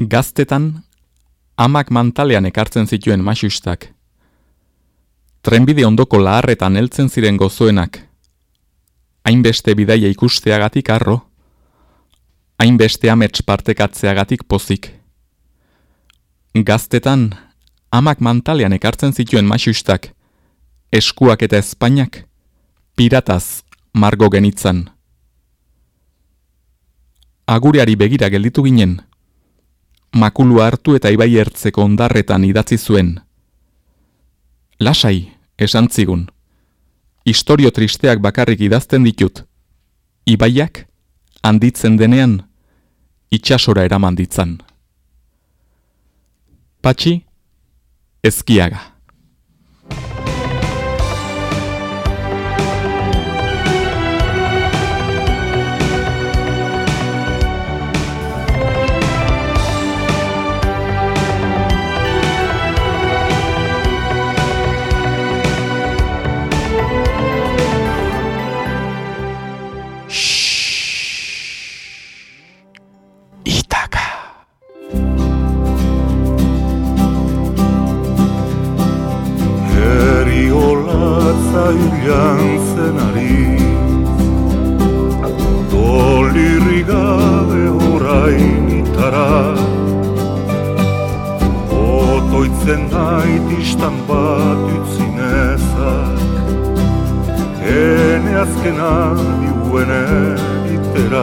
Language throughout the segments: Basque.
Gaztetan, amak mantalean ekartzen zituen masustak. Trenbide ondoko laharretan heltzen ziren gozoenak. Hainbeste bidaia ikusteagatik arro. Hainbeste amets partekatzeagatik pozik. Gaztetan, amak mantalean ekartzen zituen masustak. Eskuak eta espainak, pirataz margo genitzan. Agureari begira gelditu ginen, makulu hartu eta ibai ertzeko ondarretan idatzi zuen. Lasai, esan zigun. Historio tristeak bakarrik idazten ditut. Ibaiak, handitzen denean, itxasora eraman ditzan. Patxi, ezkiaga. Azkena diuen eritera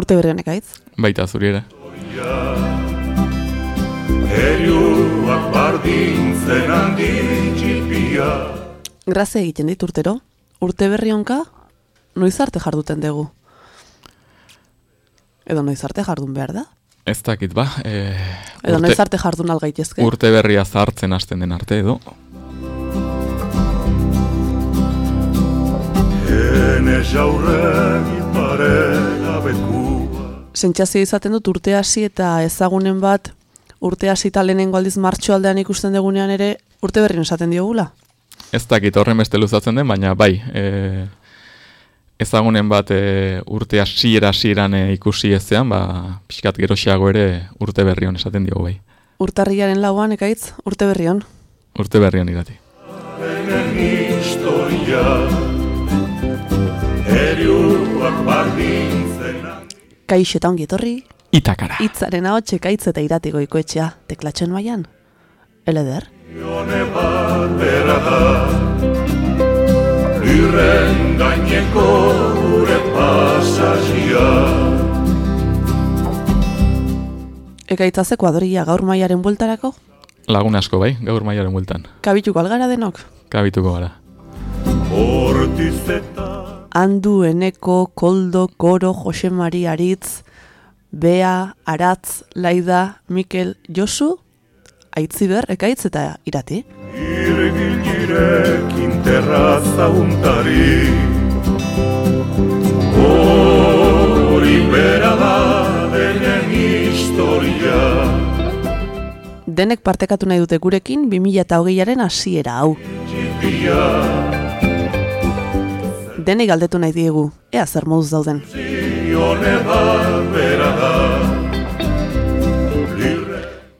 Urte berrean ekaitz? Baita zuri ere. Heriuak bardintzen handi txipia Graze egiten dit urtero, urte berri honka, noiz arte jarduten dugu? Edo noiz arte jardun behar da? Ez dakit ba. E, Edo noiz arte jardun algaitezke? Urte berria zahartzen hasten den arte edo. Parela bekua Sentsazio izaten dut urte hasi eta ezagunen bat urte hasi eta lehenengo aldiz martxo aldean ikusten degunean ere urte berri esaten diogula? Ez dakit horren beste luzatzen den, baina bai, e, ezagunen bat e, urte hasiera hasieran e, ikusi ezean, ba, pixkat gerosiago ere urte berri hon esaten diogu bai. Urtarriaren lauan, ekaitz, urte berri hon? Urte berri hon irati. historia Kaixo eta ongi etorri, Itakara. Itzaren hau txekaitz eta iratiko ikoetxea, teklatxen maian. Eleder? Ione bat bera da Lirren gaineko gure pasazia Ekaitzazeko adoria gaur maiaren bueltarako? Lagun asko bai, gaur maiaren bueltan. Kabituko algara denok? Kabituko gara. Hortiz eta Andu, Eneko, Koldo, Goro, Jose Mari Aritz, Bea, Aratz, Laida, Mikel, Josu, Aitziber, Ekaitz eta Irati. Irgilirekin terraza untari Hori bera da denen historia Denek partekatu nahi dute gurekin 2008aren hasiera hau. Txipia Denei galdetu nahi diegu, ea zer moduz dauden.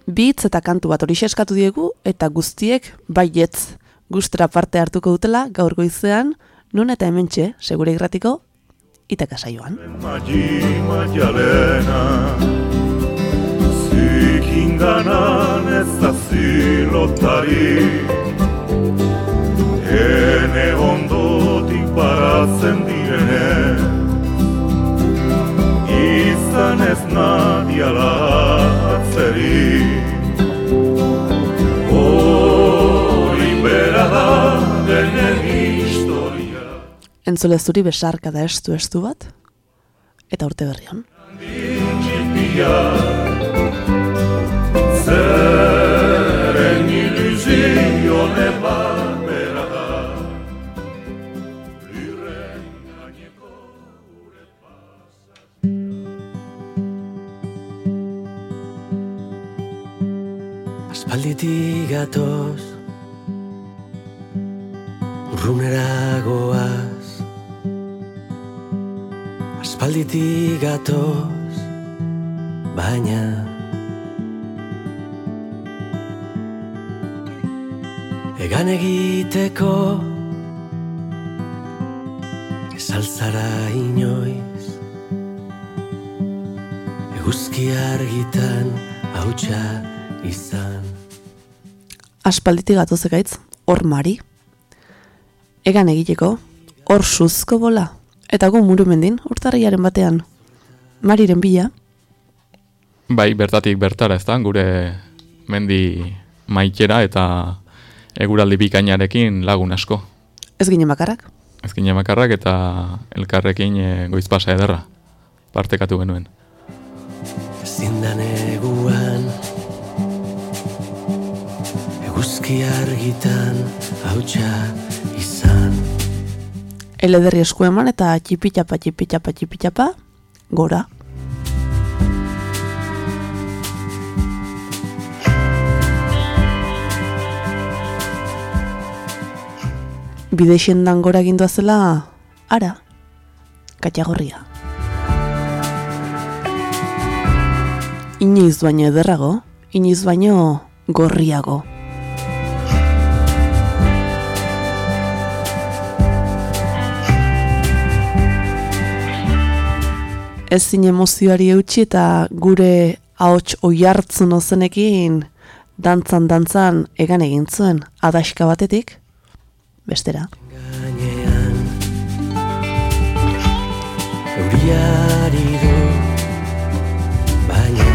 Bitz eta kantu bat hori eskatu diegu eta guztiek baietz gustra parte hartuko dutela gaur goizean, nun eta hementxe, segure irratiko, itaka saioan. Zikinganan ez da zilotari Hene ondotik baratzen direne Izan ez nadiala atzeri Hori bera da denen historia Entzule zuri besarka da estu estu bat, eta urte berrion. txipia Zeren ilusione bat Aspalditik gatoz Urrunera goaz. Aspalditik gatoz Baina Egan egiteko Ez altzara inoiz. Eguzki argitan hautsa izan Aspalditik gatoz ekaitz, hor mari. Egan egiteko, hor suzko bola. Eta gu murumendin, urtarriaren batean. Mariren bila, Bai, bertatik bertara, ez da, gure mendi maitera eta eguraldi bikainarekin lagun asko. ez ginen bakarrak. Ez ginen bakarrak eta elkarrekin e, goizpasa ederra partekatu genuen. Zindan eguan Eguzki argitan hautsa izan Elederri esku eman eta txipitxapa, txipitxapa, txipitxapa, gora. Bideixendan gora egindua zela, ara, katxagorria. Inoiz baino ederrago, inoiz baino gorriago. Ezin emozioari eutxi eta gure ahots oihartzun ozenekin dantzan dantzan egan egin zuen adaxka batetik bestera. gainean Euriari du Baina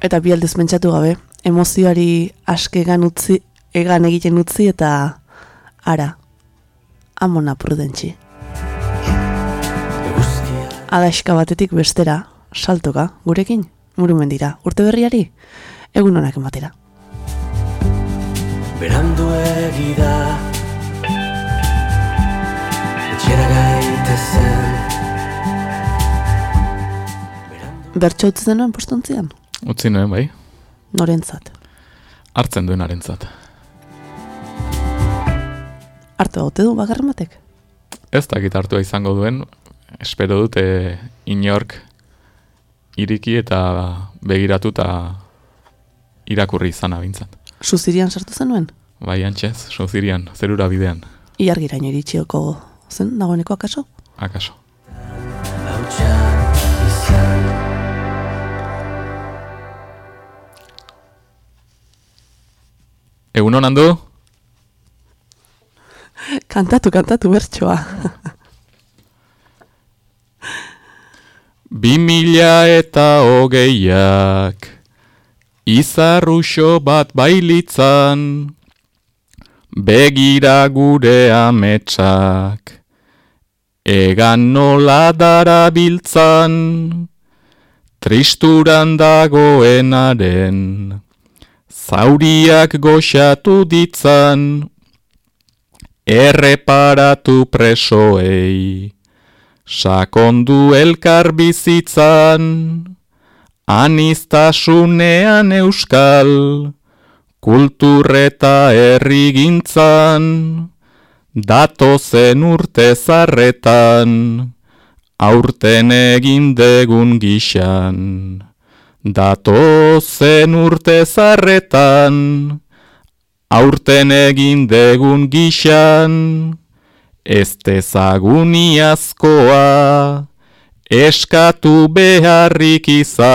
Eta bi aldez pentsatu gabe, emozioari aske egan utzi, egan egiten utzi eta ara, amona prudentzi. Adaxka batetik bestera, saltoka, gurekin, murumen dira, urte berriari, egun honak ematera. Berandu egida Etxera gaitezen Bertxo utzi zenuen postontzian? Utzi nuen, bai, Norentzat. hartzen duenarentzat. Artu haute du bakarren batek? Ez dakit hartua izango duen, espero dute inork iriki eta begiratu eta irakurri izana bintzat. Suzirian sartu zenuen? Bai, antxez, sozirian, zerura bidean, Iargiraino iritsioko zen dagoeneko akaso? akaso. izan Egun honan du? Kantatu, kantatu bertsoa. Bi mila eta hogeiak Izarruxo bat bailitzan. Begira gure ametsak Egan nola darabiltzan. Tristuran dagoenaren Zauriak goxatu ditzan. Erreparatu presoei Sakondu elkar bizitzan, anistasunean euskal, kulturreta errigintzan, datozen urte zarretan, aurten egin degun gixan. Datozen urte zarretan, aurten egin degun gixan, Ez dezagun iazkoa, eskatu beharrik izan.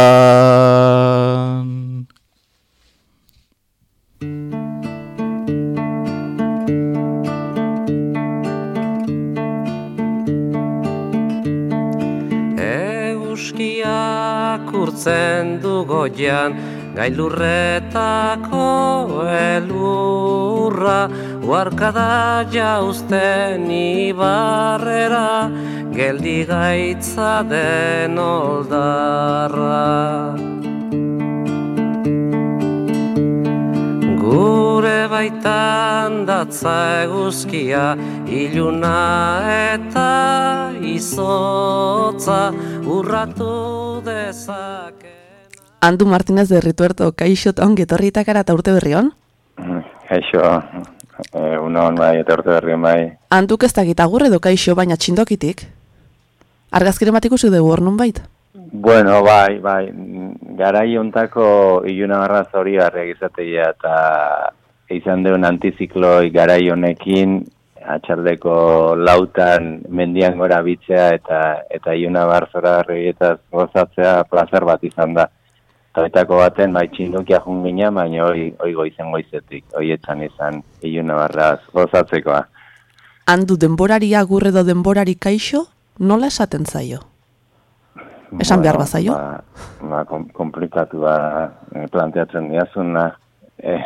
Euskiak urtzen du goian, gailurretako elurra, uarkada jauzten ibarrera, geldi gaitza den oldarra. Gure baitan datza eguzkia, iluna eta izotza urratu dezake. Andu Martinez de Rituerto, kaixo eta ongi etorri itakara eta urte berri hon? Kaixo, Egun hon bai, eta urte berri on bai. Handuk ez dakit agur edo kaixo, baina txindokitik. Argazkire bat ikusi dugu hor bait. Bueno, bai, bai, mm, garai hontako iluna barra zori garriak izateia eta izan deun antizikloi garai honekin atxaldeko lautan mendian gora bitzea eta eta iluna bar zora gozatzea plazer bat izan da. Taitako baten bai txindukia jun gina, baina hoi, hoi goizen goizetik, hoi etxan izan iluna barraz gozatzekoa. Handu denborari agur edo denborari kaixo, nola esaten zaio? Esan behar bazaio? Ba, ba, kom, komplikatua eh, planteatzen diazuna. E,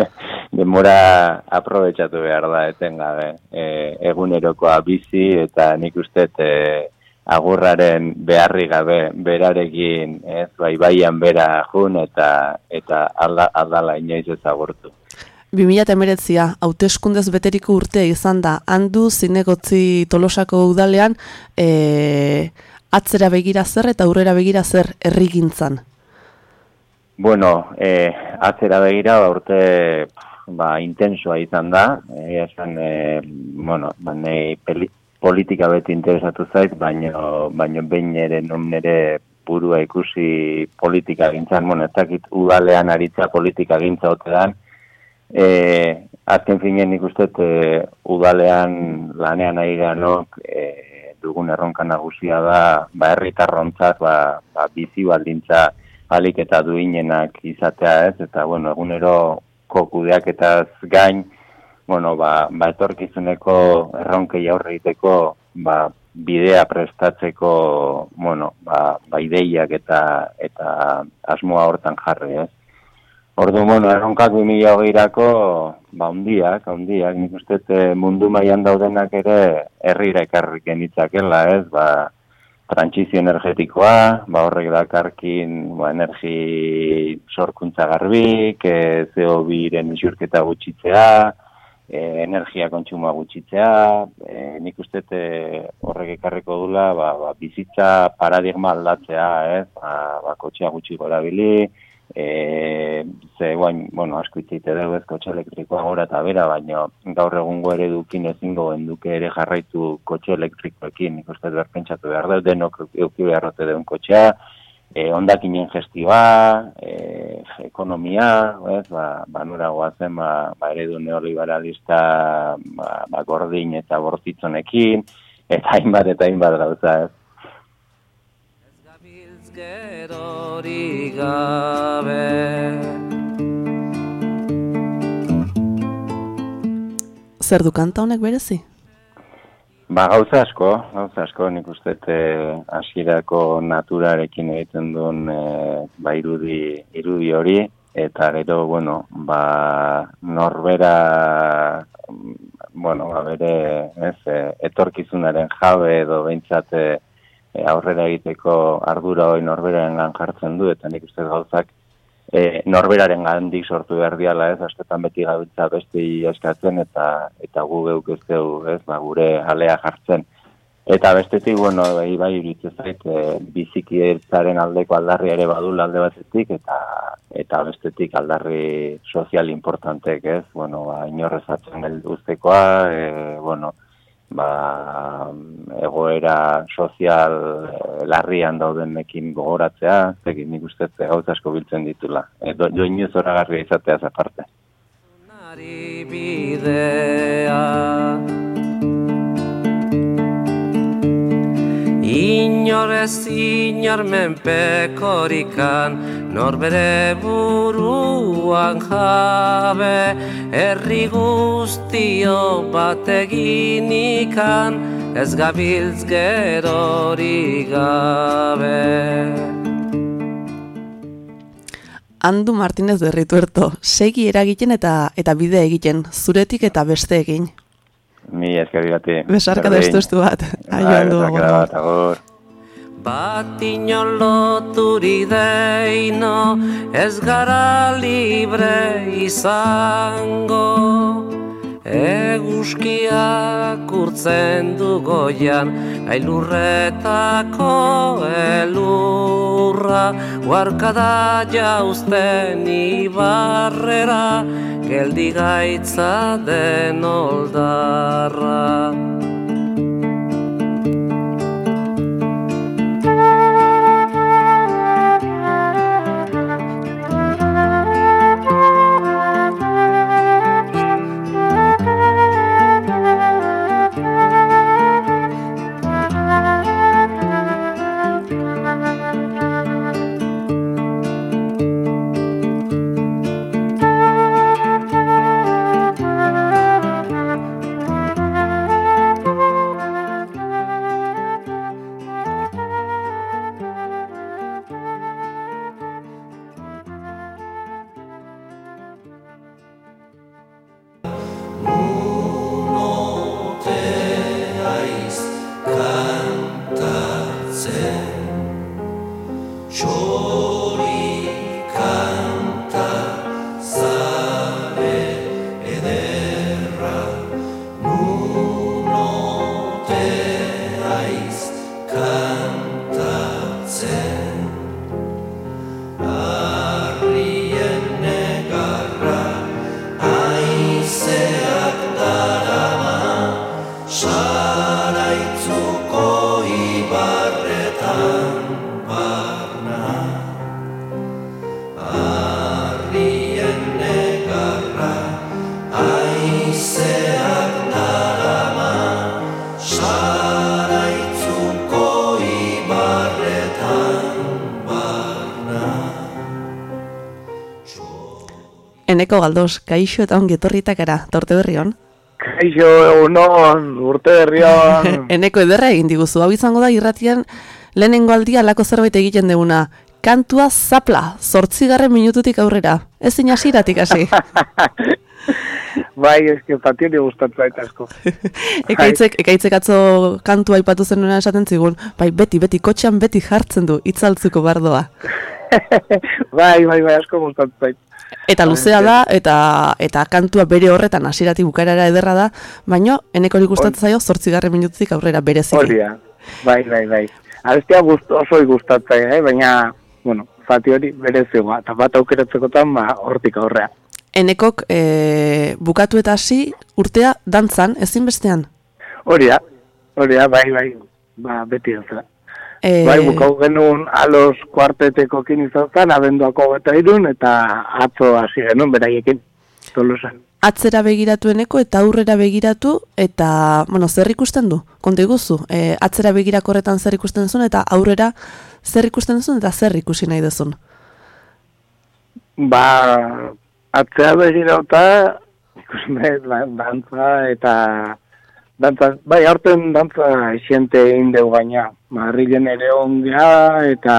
denbora aprobetsatu behar da etengabe. E, egunerokoa bizi eta nik uste e, agurraren beharri gabe berarekin, ez, bai baian bera jun eta eta alda, aldala inoiz ez agurtu. 2008a, hauteskundez beteriko urtea izan da, handu zinegotzi tolosako udalean, e, atzera begira zer eta aurrera begira zer herrigintzan? Bueno, eh, atzera begira urte ba, intensoa izan da, eh, esan, eh, bueno, ba, nei peli, politika beti interesatu zait, baino, baino behin ere non nere burua ikusi politika gintzan, bueno, ez dakit udalean aritza politika gintza otedan, eh, azken finen ikustet eh, udalean lanean ari ganok, eh, dugun erronka nagusia da ba herritarrontzat ba, ba bizi baldintza alik eta duinenak izatea, ez? Eta bueno, egunero kokudeaketaz gain, bueno, ba, ba etorkizuneko erronkei aurre egiteko ba, bidea prestatzeko, bueno, ba, ba ideiak eta eta asmoa hortan jarri, ez? Ordu, bueno, erronkak 2008-irako, ba, hundiak, hundiak, nik uste eh, mundu mailan daudenak ere herrira ekarrik genitzakela, ez, ba, trantzizio energetikoa, ba, horrek dakarkin, ba, energi sorkuntza garbik, e, CO2 ren isurketa gutxitzea, e, energia kontsumoa gutxitzea, e, nik uste horrek ekarriko dula, ba, ba, bizitza paradigma aldatzea, ez, ba, ba, kotxea gutxi gora bili, e, ze guain, bueno, asko itzite dugu ez kotxe elektrikoa gora eta bera, baina gaur egungo ere dukin ezingo enduke ere jarraitu kotxe elektrikoekin, ikuste behar pentsatu behar da, denok euki beharrote deun kotxea, e, ondakinen gestioa, e, ekonomia, ez, ba, ba nura guazen, ba, ba eredu neoliberalista, ba, ba gordin eta bortitzonekin, eta hainbat eta hainbat gauza, ez gerori gabe Zer du kanta honek berezi? Ba, gauza asko, gauza asko, nik uste eh, hasierako naturarekin egiten duen e, ba, irudi, irudi hori, eta gero, bueno, ba, norbera, bueno, ba, bere, ez, eh, etorkizunaren jabe edo behintzate, e, aurrera egiteko ardura hori norberaren gan jartzen du, eta nik uste gauzak e, norberaren gandik sortu behar diala ez, astetan beti gabiltza beste eskatzen, eta eta gu geuk ez ez, ba, gure alea jartzen. Eta bestetik, bueno, bai, bai iritzen zait, e, biziki aldeko aldarri ere badul alde batetik, eta eta bestetik aldarri sozial importantek, ez? Bueno, ba, inorrezatzen ustezkoa, e, bueno, ba, egoera sozial eh, larrian daudenekin gogoratzea, zekin nik uste gauza asko biltzen ditula. E, do, horagarria izatea Inorez inor menpekorikan Norbere buruan jabe Herri guztio bat eginikan Ez gabiltz gerori gabe Andu Martinez berrituerto, segi eragiten eta eta bide egiten, zuretik eta beste egin. Mi eskerri bati. Besarka da estu bat. Aio bai. Besarka agur. Bat inoloturi deino ez gara libre izango Eguzkiak urtzen du goian Ailurretako elurra. Huarkada jauzten ibarrera Geldi gaitza den oldarra Eneko galdos, kaixo eta ongi etorritak era, torte berri hon. Kaixo, egunon, urte berrian. Eneko ederra egin diguzu, hau izango da irratian lehenengo aldia lako zerbait egiten deguna. Kantua zapla, zortzigarren minututik aurrera. Ez inasiratik hasi. bai, eske pationi gustatzen zait asko. ekaitzek, ekaitzek atzo kantua aipatu zenuna esaten zigun, bai beti, beti, kotxean beti jartzen du, itzaltzuko bardoa. bai, bai, bai, asko gustatzen zait. Eta luzea da, eta eta kantua bere horretan hasierati bukaerara ederra da, baino eneko hori gustatzen zaio 8 minututik aurrera bereziki. Hori da. Bai, bai, bai. Abestia gust, oso gustatzen, eh? baina, bueno, zati hori berezioa, eta bat aukeratzekotan, ba, hortik aurrea. Enekok e, bukatu eta hasi urtea dantzan, ezinbestean? Hori da, hori da, bai, bai, ba, beti ez da. E, Bai, bukau genuen alos kuartetekokin izan zen, abenduako eta irun, eta atzo hasi genuen beraiekin, tolosan. atzera begiratu eneko eta aurrera begiratu, eta, bueno, zer ikusten du? Konta iguzu, e, atzera begirako horretan zer ikusten zuen, eta aurrera zer ikusten zuen, eta zer ikusi nahi duzun? Ba, atzea begirauta, ikusten dut, ba, dantza eta dantza, bai, aurten dantza esiente egin dugu baina, Madrilen ere ongea eta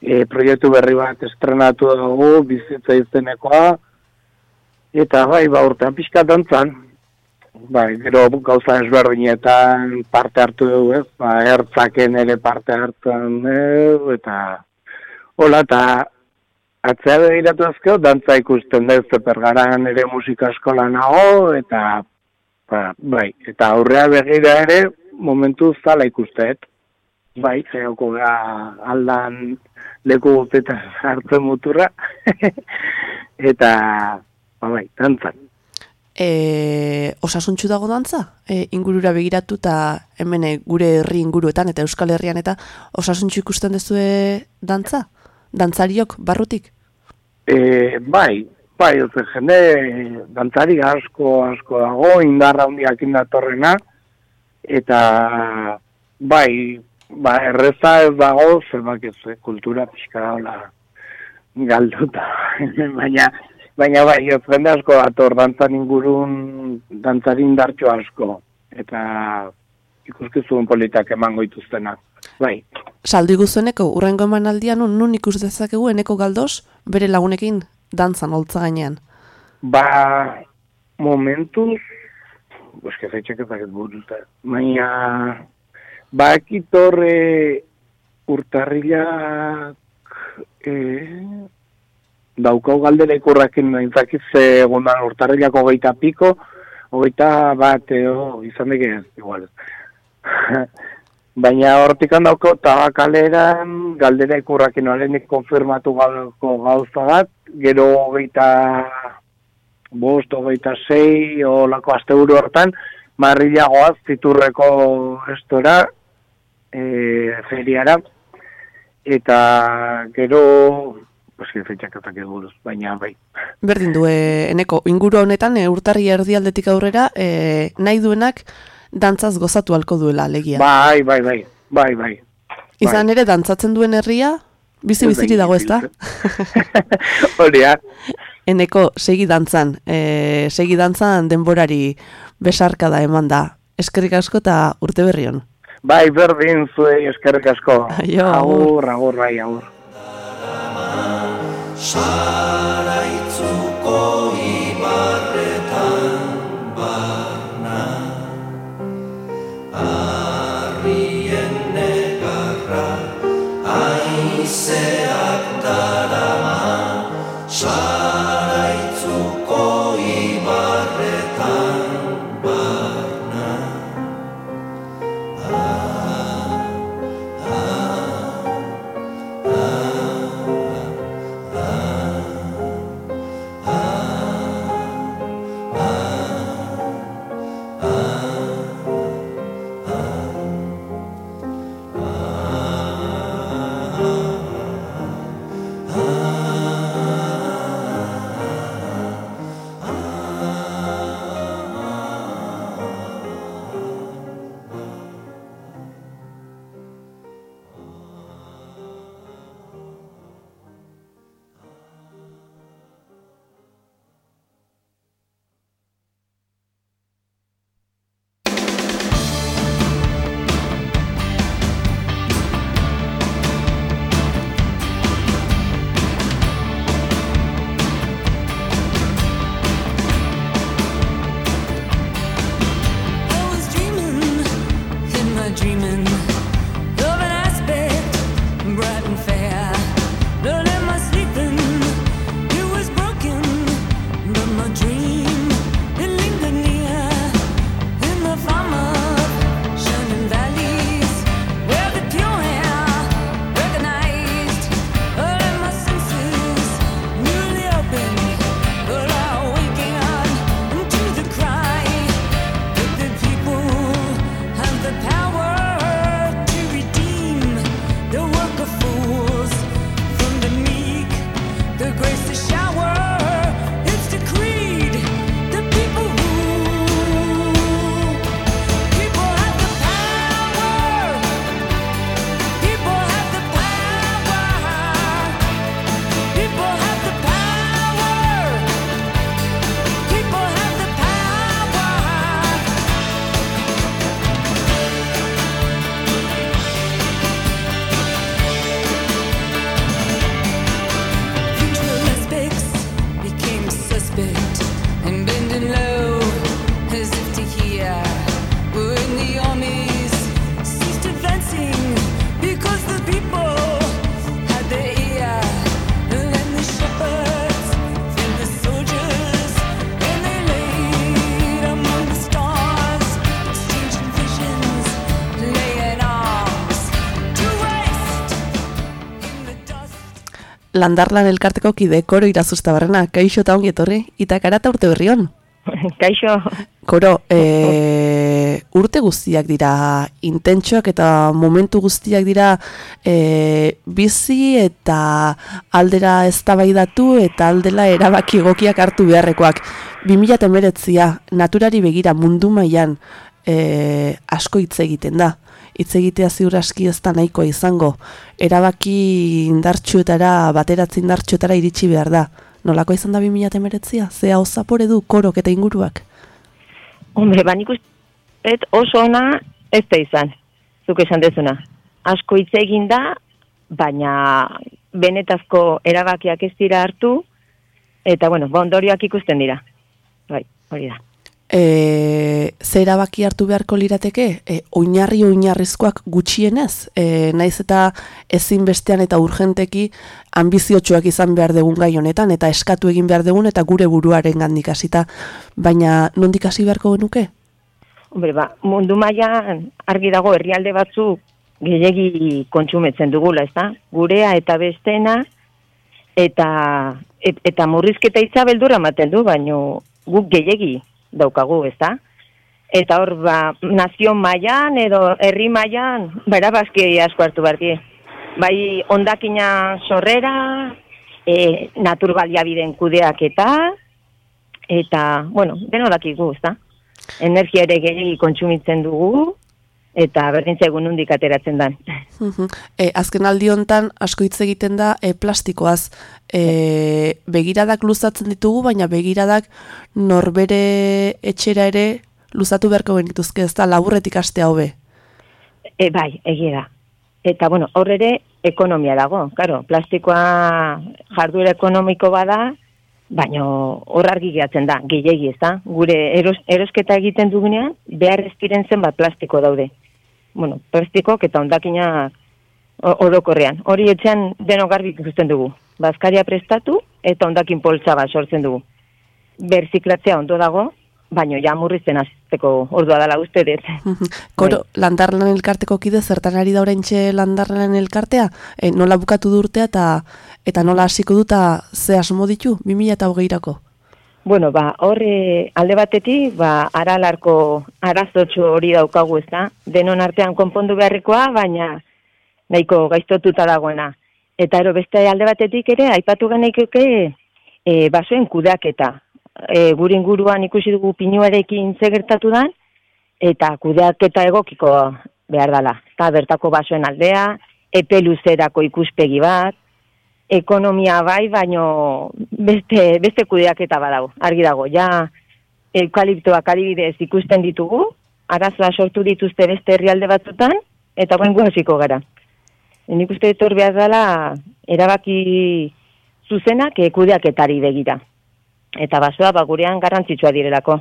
e, proiektu berri bat estrenatu dugu, bizitza izenekoa, eta bai, ba, urtean pixka dantzan, bai, gero gauza ezberdinetan parte hartu dugu, ez, ba, ertzaken ere parte hartzen dugu, eta hola, eta atzea begiratu azkeo, dantza ikusten dut zepergaran ere musika eskola nago, eta ba, bai, eta aurrea begira ere momentu zala ikusteet. Bai, zeoko ga aldan leku guztietan hartzen muturra. eta, ba, bai, dantzan. E, osasuntxu dago dantza? E, ingurura begiratu eta hemen e, gure herri inguruetan eta Euskal Herrian eta osasuntxu ikusten dezue dantza? Dantzariok, barrutik? E, bai, bai, oze, jende dantzari asko, asko dago, indarra handiak indatorrena, eta bai, ba, erreza ez dago, zerbak ez, eh, kultura pixka daula galduta, baina, baina bai, ez jende asko dator, dantzan ingurun, dantzari indartxo asko, eta ikuskizun politak emango dituztenak, bai. Saldu iguzueneko, urrengo emanaldian nun ikus dezakegu eneko galdos bere lagunekin dantzan holtza gainean. Ba, momentuz, eske feitxak ez dakit buruta, baina, ba, ekitorre urtarrilak, e, daukau galdera ikurrakin nahintzakit ze egunan urtarrilako geita piko, hogeita bat edo izan deke igual. Baina hortik handauko tabakaleran galdera ikurrakin alenik konfirmatu galko gauza bat, gero hogeita bost, hogeita sei, olako aste buru hortan, marrilagoaz ziturreko estora, e, feriara, eta gero, pues, fetxaketak eguruz, baina bai. Berdin du, e, eneko, inguru honetan, e, urtarri erdialdetik aurrera, e, nahi duenak, dantzaz gozatu halko duela alegia. Bai, bai, bai, bai, bai. Izan ere, dantzatzen duen herria, bizi-biziri dago ez da? Horia, Eneko, segi dantzan, e, segi dantzan denborari besarkada eman da. Eskerrik asko eta urte berrion. bai, berdin zuei eskerrik asko. Aio, agur. agur, agur, bai, agur. I Landarlan elkarteko kide koro irazustabarrena, kaixo eta ongi etorri, eta karata urte berrion. Kaixo, Koro, e, urte guztiak dira intentsoak eta momentu guztiak dira e, bizi eta aldera eztabaidatu eta aldela erabaki egokiak hartu beharrekoak. 2019a naturari begira mundu mailan e, asko hitz egiten da. Hitz egitea ziur aski ez da nahikoa izango. Erabaki indartsuetara, bateratzi indartsuetara iritsi behar da. Nolako izan da 2019a? Ze hau zapore du korok eta inguruak? hombre, ba nik uste oso ona ez da izan, zuk esan dezuna. Asko hitz egin da, baina benetazko erabakiak ez dira hartu, eta bueno, ba ondorioak ikusten dira. Bai, hori da. E, ze erabaki hartu beharko lirateke, e, oinarri oinarrizkoak gutxienez, e, naiz eta ezinbestean eta urgenteki ambiziotsuak izan behar dugun gai honetan, eta eskatu egin behar dugun, eta gure buruaren gandik hasita, baina nondik hasi beharko genuke? Hombre, ba, mundu mailan argi dago herrialde batzuk gehiegi kontsumetzen dugula, ezta? Gurea eta bestena eta et, eta murrizketa hitza beldurra ematen du, baino guk gehiegi daukagu, ezta? Eta hor, ba, nazio mailan edo herri mailan berabazki asko hartu behar die. Bai, ondakina sorrera, e, naturbaliabideen kudeaketa, eta, bueno, deno dakigu, ezta? Energia ere gehiagi kontsumitzen dugu, eta berdin zaigu nundik ateratzen dan. E, azken aldi hontan asko hitz egiten da e, plastikoaz. E, begiradak luzatzen ditugu, baina begiradak norbere etxera ere luzatu beharko genituzke ez da laburretik aste hobe. E, bai, egia da. Eta, bueno, hor ere ekonomia dago. Claro, plastikoa jarduera ekonomiko bada, baina hor argi gehatzen da, gehiegi ez da. Gure eros, erosketa egiten dugunean, behar ez diren zenbat plastiko daude. Bueno, plastikok eta ondakina orokorrean. Hori etxean denok garbi ikusten dugu. Bazkaria prestatu eta ondakin poltsa bat sortzen dugu. Berziklatzea ondo dago, baino ja murrizten hasteko ordua dela uste dut. Koro, landarlan elkarteko kide zertan ari da oraintxe landarlan elkartea? E, nola bukatu du urtea eta eta nola hasiko duta ze asmo ditu 2020rako? Bueno, ba, hor eh, alde batetik, ba, aralarko arazotxo hori daukagu ez da, denon artean konpondu beharrikoa, baina nahiko gaiztotuta dagoena. Eta ero beste alde batetik ere, aipatu geneikoke e, basoen kudeaketa. E, gure inguruan ikusi dugu pinuarekin ze gertatu dan, eta kudeaketa egokiko behar dela. Eta bertako basoen aldea, epe luzerako ikuspegi bat, ekonomia bai, baino beste, beste kudeaketa badago, argi dago. Ja, eukaliptoak adibidez ikusten ditugu, arazoa sortu dituzte beste herrialde batzutan, eta guen hasiko gara. Nik uste dut behar dela, erabaki zuzenak eh, kudeaketari begira. Eta basoa ba, gurean garrantzitsua direlako.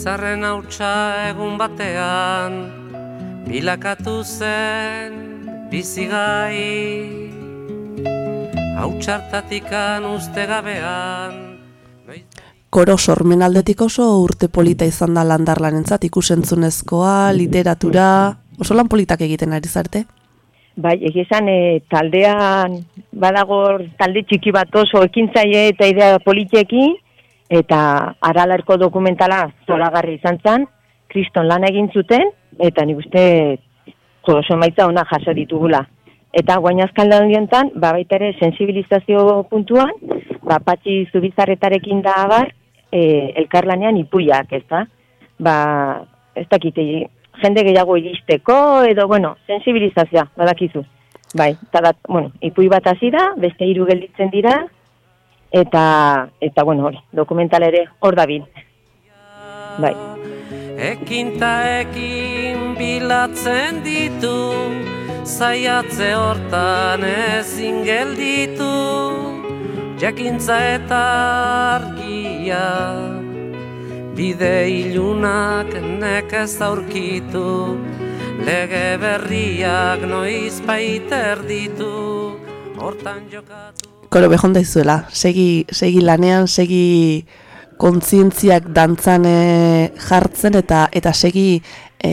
Izarren hautsa egun batean Bilakatu zen bizigai Hautsartatikan uste gabean Koro sormen aldetik oso urte polita izan da landarlanentzat ikusentzunezkoa, literatura, oso lan politak egiten ari zarte? Bai, egizan e, taldean badagor talde txiki bat oso ekintzaile eta idea politiekin, eta aralarko dokumentala zoragarri izan zen, kriston lan egin zuten, eta nik uste jo, oso emaitza ona jaso ditugula. Eta guain azkalde hondientan, ba baita ere sensibilizazio puntuan, ba patxi zubizarretarekin da abar, e, elkarlanean ipuiak, ez da? Ba, ez dakit, e, jende gehiago iristeko, edo, bueno, sensibilizazioa, badakizu. Bai, eta bueno, ipui bat hasi da, beste hiru gelditzen dira, eta, eta bueno, hori, dokumental ere hor dabil. Bai. Ekin ta ekin bilatzen ditu Zaiatze hortan ezin gelditu Jakintza eta argia Bide ilunak nekez aurkitu Lege berriak noiz baiter ditu Hortan jokatu Koro behon daizuela, segi, segi lanean, segi kontzientziak dantzan e, jartzen eta eta segi e,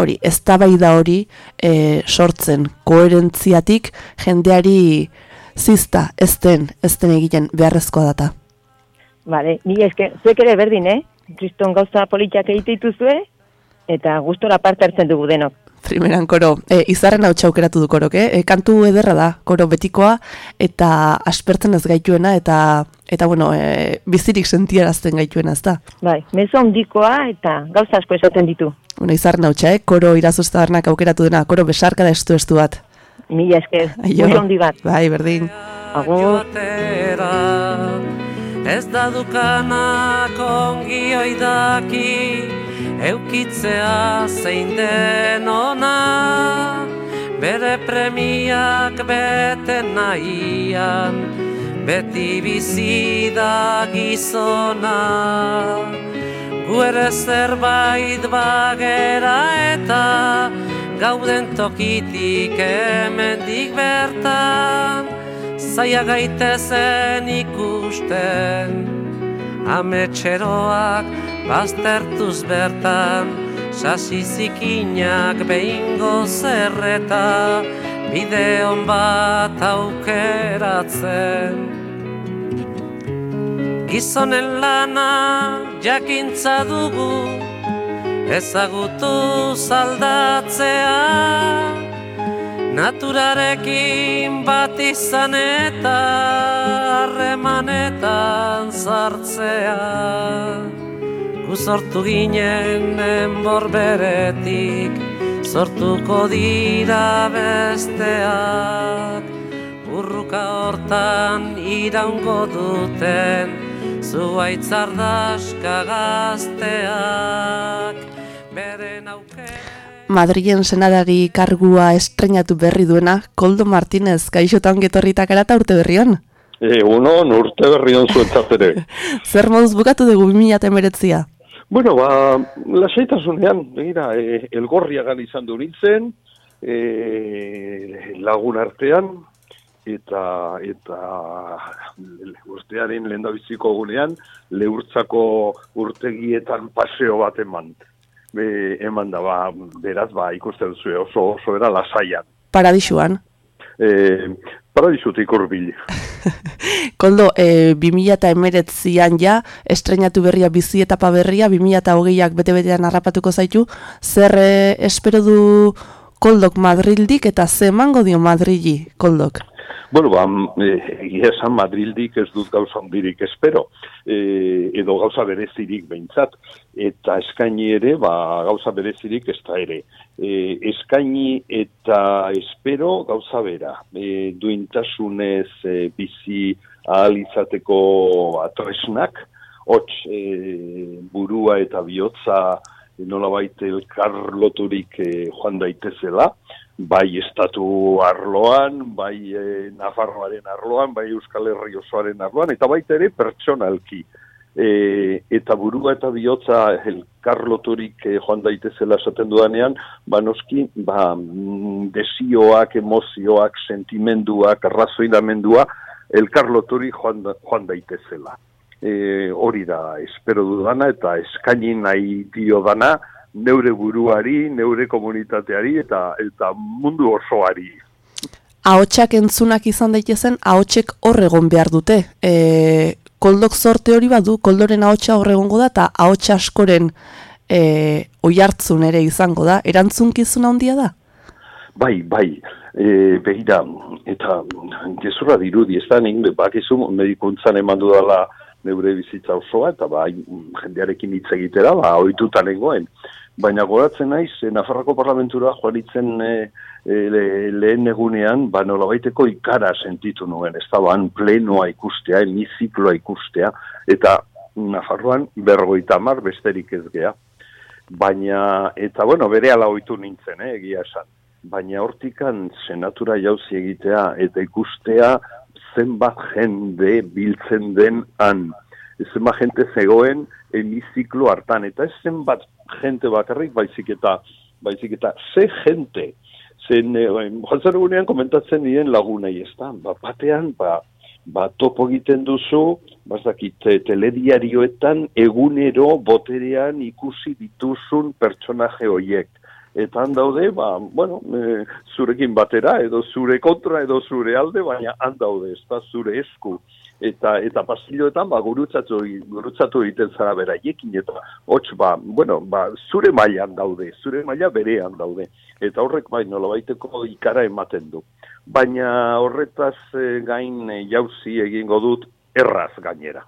hori, eztabaida hori e, sortzen koherentziatik jendeari zizta ezten, ezten egiten beharrezkoa data. Bale, ni eske, zuek ere berdin, eh? Kriston gauza politiak egite dituzue, eta gustora parte hartzen dugu denok. Primeran koro, e, izarren hau aukeratu du korok, eh? E, kantu ederra da, koro betikoa, eta aspertzen ez gaituena, eta, eta bueno, e, bizirik sentiarazten gaituena, ez da? Bai, mezu handikoa eta gauza asko esaten ditu. Bueno, izarren hau eh? koro irazuztabarnak aukeratu dena, koro besarka da estu estu bat. Mila esker, Aio. musu handi bat. Bai, berdin. Agur. Ez da dukanak ongi oidaki Eukitzea zein den ona Bere premiak bete nahian Beti bizi da gizona. Gu ere zerbait bagera eta Gauden tokitik hemendik bertan Zaila gaitezen ikusten Ametxeroak baztertuz bertan Sasi zikinak behingo zerreta Bideon bat aukeratzen. Gizonen lana jakintza dugu Ezagutu zaldatzea Naturarekin bat izan eta harremanetan sartzea. Gu sortu ginen enbor beretik Sortuko dira besteak. Urruka hortan iraungo duten Zuaitzardaska gazteak. Beren aukera Madrilen senadari kargua estrenatu berri duena, Koldo Martinez, gaixotan getorritak arata urte berrion. Egunon, urte berri on zuentzat ere. Zer moduz bukatu dugu 2008a? bueno, ba, lasaitasunean, begira, e, elgorriagan izan du nintzen, e, lagun artean, eta eta urtearen lehendabiziko gunean, lehurtzako urtegietan paseo bat eman. Be, eman da, ba, beraz, ba, ikusten zuen oso, oso era lasaian. Paradisuan. E, paradisutik urbil. Koldo, e, 2008an ja, estrenatu berria bizi etapa berria, 2008ak bete-betean harrapatuko zaitu, zer e, espero du Koldok Madrildik eta ze emango dio Madrili, Koldok? Bueno, ba, eh, egia esan Madrildik ez dut gauza handirik espero, e, edo gauza berezirik behintzat, eta eskaini ere, ba, gauza berezirik ez da ere. E, eskaini eta espero gauza bera, e, duintasunez e, bizi ahal izateko atresnak, hots e, burua eta bihotza nolabait elkarloturik e, joan daitezela, bai estatu arloan, bai e, Nafarroaren arloan, bai Euskal Herri osoaren arloan, eta baita ere pertsonalki. E, eta burua eta bihotza elkarloturik e, joan daitezela esaten dudanean, ba noski, ba, mm, desioak, emozioak, sentimenduak, arrazoinamendua, elkarloturik joan, joan daitezela. E, hori da, espero dudana eta eskaini nahi dio dana, neure buruari, neure komunitateari eta eta mundu osoari. Ahotsak entzunak izan daitezen, ahotsek hor egon behar dute. E, koldok zorte hori badu, koldoren ahotsa hor egongo da, eta ahots askoren e, oihartzun ere izango da. Erantzunkizuna handia da? Bai, bai, e, begira, eta gezurra dirudi, ez da nik, bakizu medikuntzan eman dudala neure bizitza osoa, eta bai, jendearekin hitz egitera, ba, ohitutan egoen. Baina goratzen naiz, e, Nafarroko parlamentura joanitzen e, le- lehen egunean, ba, nolabaiteko ikara sentitu nuen, ez da, ban, plenoa ikustea, hemizikloa ikustea, eta Nafarroan berrogeita mar besterik ez gea. Baina, eta bueno, bere ala ohitu nintzen, eh, egia esan. Baina hortikan senatura jauzi egitea eta ikustea zenbat jende biltzen den han. Zenbat jente zegoen hemiziklo hartan. Eta ez zenbat jente bakarrik baizik eta, baizik eta ze jente. Zen, eh, joan egunean komentatzen nien lagunei, ez da? Ba, batean, ba, ba, topo egiten duzu, bazakit, te- telediarioetan egunero boterean ikusi dituzun pertsonaje hoiek. Eta han daude, ba, bueno, e, zurekin batera, edo zure kontra, edo zure alde, baina han daude, ez da zure esku. Eta eta pasilloetan ba gurutzatu gurutzatu egiten zara beraiekin eta hots ba bueno ba zure mailan daude zure maila berean daude. Eta horrek bai nolabaiteko ikara ematen du. Baina horretaz eh, gain eh, jauzi egingo dut erraz gainera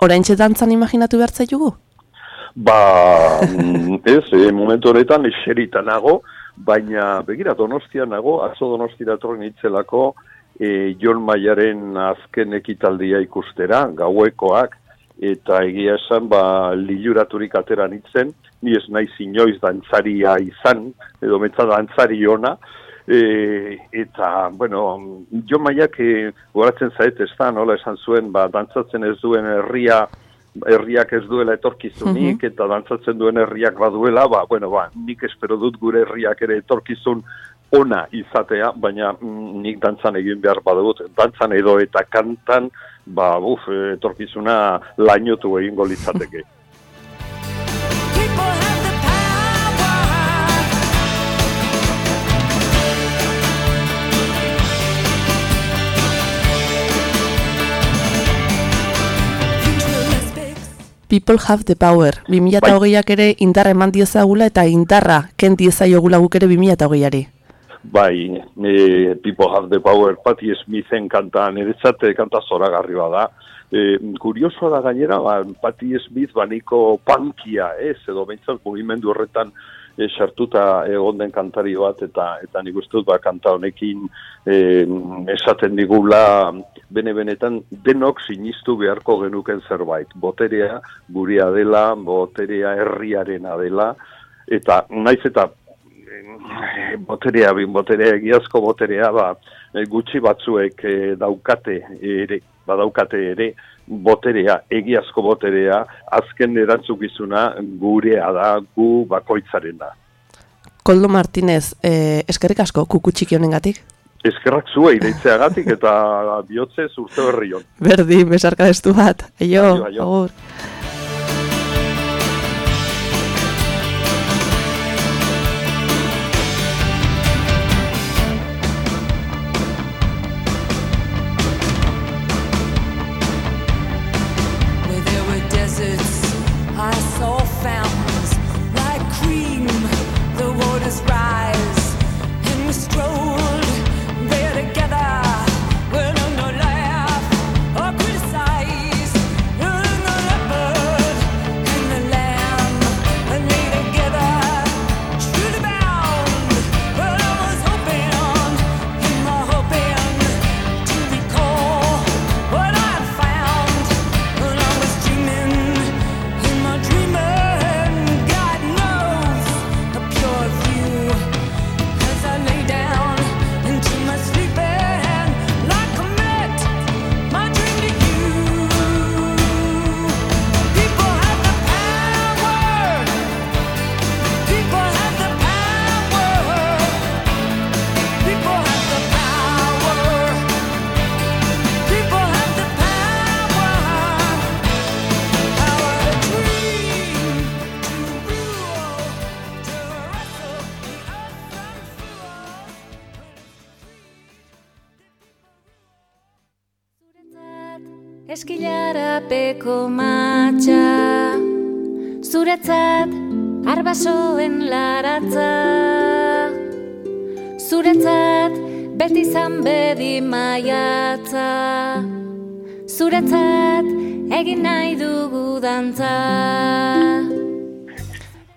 Oraintxe dantzan imaginatu behar zaitugu? Ba, mm, ez, e, momentu honetan eserita nago, baina begira donostia nago, atzo donostira etorri nitzelako e, Jon Maiaren azken ekitaldia ikustera, gauekoak, eta egia esan, ba, liluraturik atera nitzen, ni ez naiz inoiz dantzaria izan, edo metza dantzari ona, e, eta, bueno, Jon Maiak e, goratzen zaet ez da, nola esan zuen, ba, dantzatzen ez duen herria, herriak ez duela etorkizunik eta dantzatzen duen herriak baduela, ba, bueno, ba, nik espero dut gure herriak ere etorkizun ona izatea, baina mm, nik dantzan egin behar badut, dantzan edo eta kantan, ba, uf, etorkizuna lainotu egingo litzateke. People have the power. 2008ak ere indarra eman diezagula eta indarra ken diezaiogula guk ere 2008ari. Bai, e, People Have the Power, Patti Smithen kanta, niretzat kanta zoragarri bada. E, kuriosoa da gainera, ba, Patti Smith baniko pankia, ez, edo behintzat mugimendu horretan e, sartuta egon den kantari bat, eta eta nik uste dut ba, kanta honekin e, esaten digula bene-benetan denok sinistu beharko genuken zerbait. Boterea gurea dela, boterea herriarena dela, eta naiz eta eh, boterea, bin boterea, egiazko boterea, ba, eh, gutxi batzuek eh, daukate ere, badaukate ere, boterea, egiazko boterea, azken erantzukizuna gurea da, gu bakoitzarena. Koldo Martinez, eh, eskerrik asko kukutxiki honengatik. Eskerrak zuei deitzeagatik eta bihotze urte berrion. Berdi, besarka destu bat. Aio, Aio, aio. agur.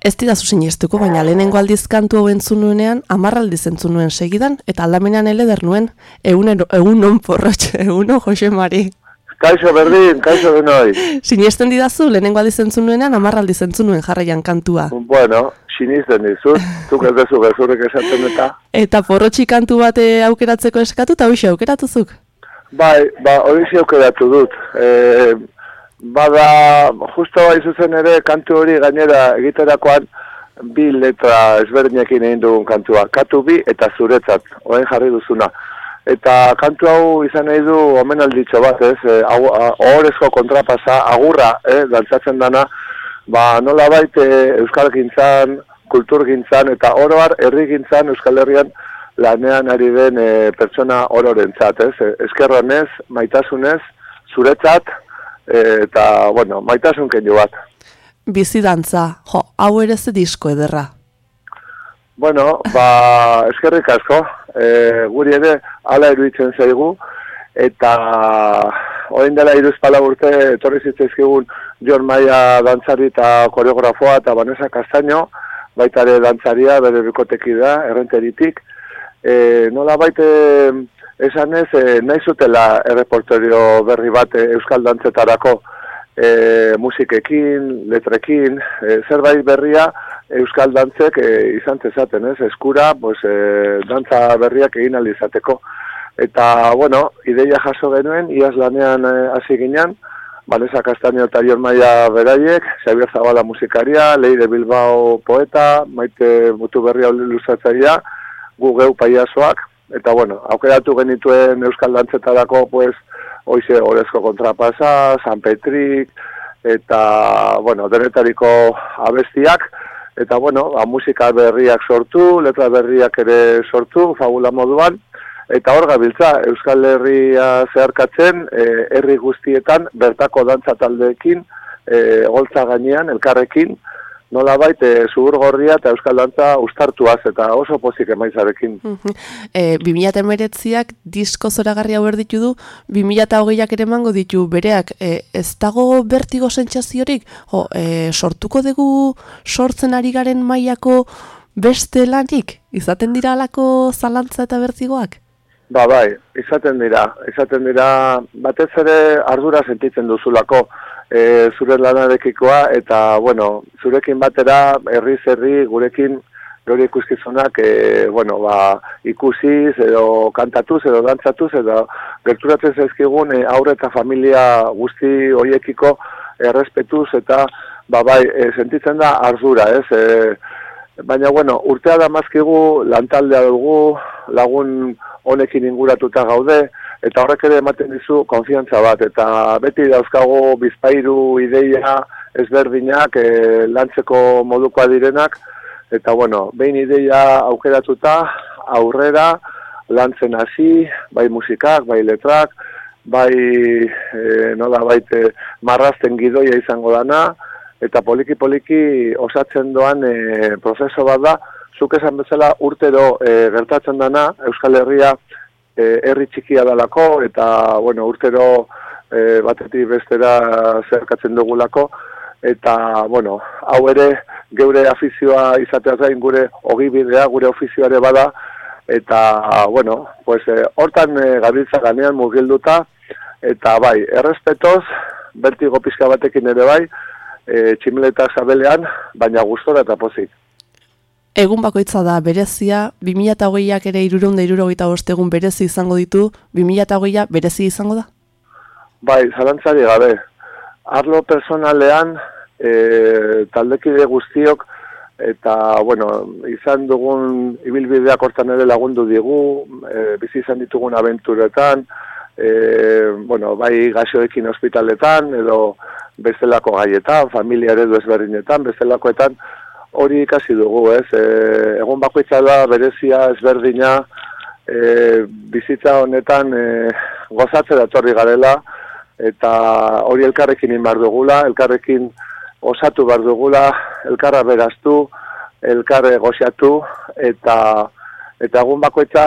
Ez didazu sinestuko, baina lehenengo aldiz kantu hau entzun nuenean, amar aldiz entzun nuen segidan, eta aldamenean eleder nuen, egunero, egunon porrotx, egunon Jose Mari. Kaixo berdin, kaixo denoi. Sinesten didazu, lehenengo aldiz entzun nuenean, amar aldiz entzun nuen jarraian kantua. Bueno, sinisten dizut, zuk ez dezu gezurrik esaten eta. Eta porrotxi kantu bate aukeratzeko eskatu, eta hoxe aukeratuzuk. Bai, ba, hori aukeratu dut. E, bada, justo bai zuzen ere, kantu hori gainera egiterakoan, bi letra ezberdinekin egin dugun kantua. Katu bi eta zuretzat, orain jarri duzuna. Eta kantu hau izan nahi du omenalditxo bat, ez? E, ohorezko kontrapasa, agurra, eh, dantzatzen dana, ba, nola baite Euskal Gintzan, Kultur Gintzan, eta oroar herri gintzan Euskal Herrian lanean ari den e, pertsona ororentzat, ez? Eskerronez, maitasunez, zuretzat, eta, bueno, maitasun kendu bat. Bizi dantza, jo, hau ere ze disko ederra. Bueno, ba, eskerrik asko, e, guri ere ala iruditzen zaigu, eta orain dela iruz pala urte etorri zitzaizkigun Jon Maia dantzari eta koreografoa eta Vanessa Castaño, baita ere dantzaria, bere bikoteki da, errenteritik. E, nola baite esan ez, e, nahi zutela erreportorio berri bat e, Euskal Dantzetarako e, musikekin, letrekin, e, zerbait berria Euskal Dantzek e, izan zezaten, ez? Eskura, pues, e, dantza berriak egin ahal izateko. Eta, bueno, ideia jaso genuen, iaz lanean e, hasi ginen, Vanessa Castaño eta Jon Maia beraiek, Xabier Zabala musikaria, Leire Bilbao poeta, Maite Mutu Berria ilustratzailea, gu geu paiasoak, eta bueno, aukeratu genituen Euskal Dantzetarako, pues, hoize Orezko Kontrapasa, San Petrik, eta, bueno, denetariko abestiak, eta, bueno, ba, musika berriak sortu, letra berriak ere sortu, fabula moduan, eta hor gabiltza, Euskal Herria zeharkatzen, e, herri guztietan, bertako dantza taldeekin, e, goltza gainean, elkarrekin, nola baite, zuhur gorria eta Euskal Dantza ustartuaz, eta oso pozik emaizarekin. E, 2008ak disko zoragarri hau erditu du, 2008ak ere emango ditu bereak, e, ez dago bertigo sentsaziorik, jo, e, sortuko dugu sortzen ari garen mailako beste lanik, izaten dira alako zalantza eta bertigoak? Ba, bai, izaten dira, izaten dira, batez ere ardura sentitzen duzulako e, zure lanarekikoa, eta, bueno, zurekin batera, herriz herri, gurekin, gure ikuskizunak, e, bueno, ba, ikusiz, edo kantatuz, edo dantzatuz, edo gerturatzen zaizkigun e, aurre eta familia guzti hoiekiko errespetuz, eta, ba, bai, e, sentitzen da ardura, ez, e, baina, bueno, urtea da mazkigu, lantaldea dugu, lagun honekin inguratuta gaude, eta horrek ere ematen dizu konfiantza bat, eta beti dauzkago bizpairu ideia ezberdinak, e, lantzeko modukoa direnak, eta bueno, behin ideia aukeratuta, aurrera, lantzen hasi, bai musikak, bai letrak, bai e, nola baite marrazten gidoia izango dana, eta poliki-poliki osatzen doan e, prozeso bat da, zuk esan bezala urtero e, gertatzen dana, Euskal Herria herri txikia dalako, eta bueno, urtero e, batetik bestera zerkatzen dugulako, eta bueno, hau ere geure afizioa izateaz gain gure ogibidea, gure ofizioare bada, eta bueno, pues, e, hortan e, gabiltza ganean mugilduta, eta bai, errespetoz, bertigo pizka batekin ere bai, e, tximleta zabelean, baina gustora eta pozik. Egun bakoitza da berezia, 2008ak ere irureunda irurogeita egun berezi izango ditu, 2008a berezi izango da? Bai, zalantzari gabe. Arlo personalean, e, taldekide guztiok, eta, bueno, izan dugun ibilbideak hortan ere lagundu digu, e, bizi izan ditugun abenturetan, e, bueno, bai gaxoekin ospitaletan, edo bestelako gaietan, familia eredu ezberdinetan, bestelakoetan, hori ikasi dugu, ez? E, egon bakoitza da berezia ezberdina e, bizitza honetan e, gozatze datorri garela eta hori elkarrekin inbar dugula, elkarrekin osatu bar dugula, elkarra beraztu, elkarre goxiatu eta eta egun bakoitza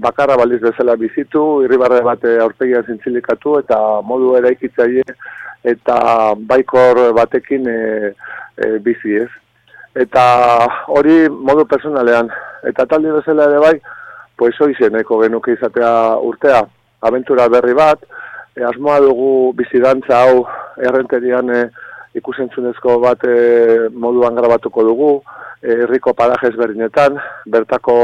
bakarra baliz bezala bizitu, irribarre bate aurpegian zintzilikatu eta modu eraikitzaile eta baikor batekin e, e, bizi ez eta hori modu personalean. Eta talde bezala ere bai, pues hoize nahiko genuke izatea urtea, abentura berri bat, e, asmoa dugu bizidantza hau errenterian e, ikusentzunezko bat e, moduan grabatuko dugu, herriko paraje ezberdinetan, bertako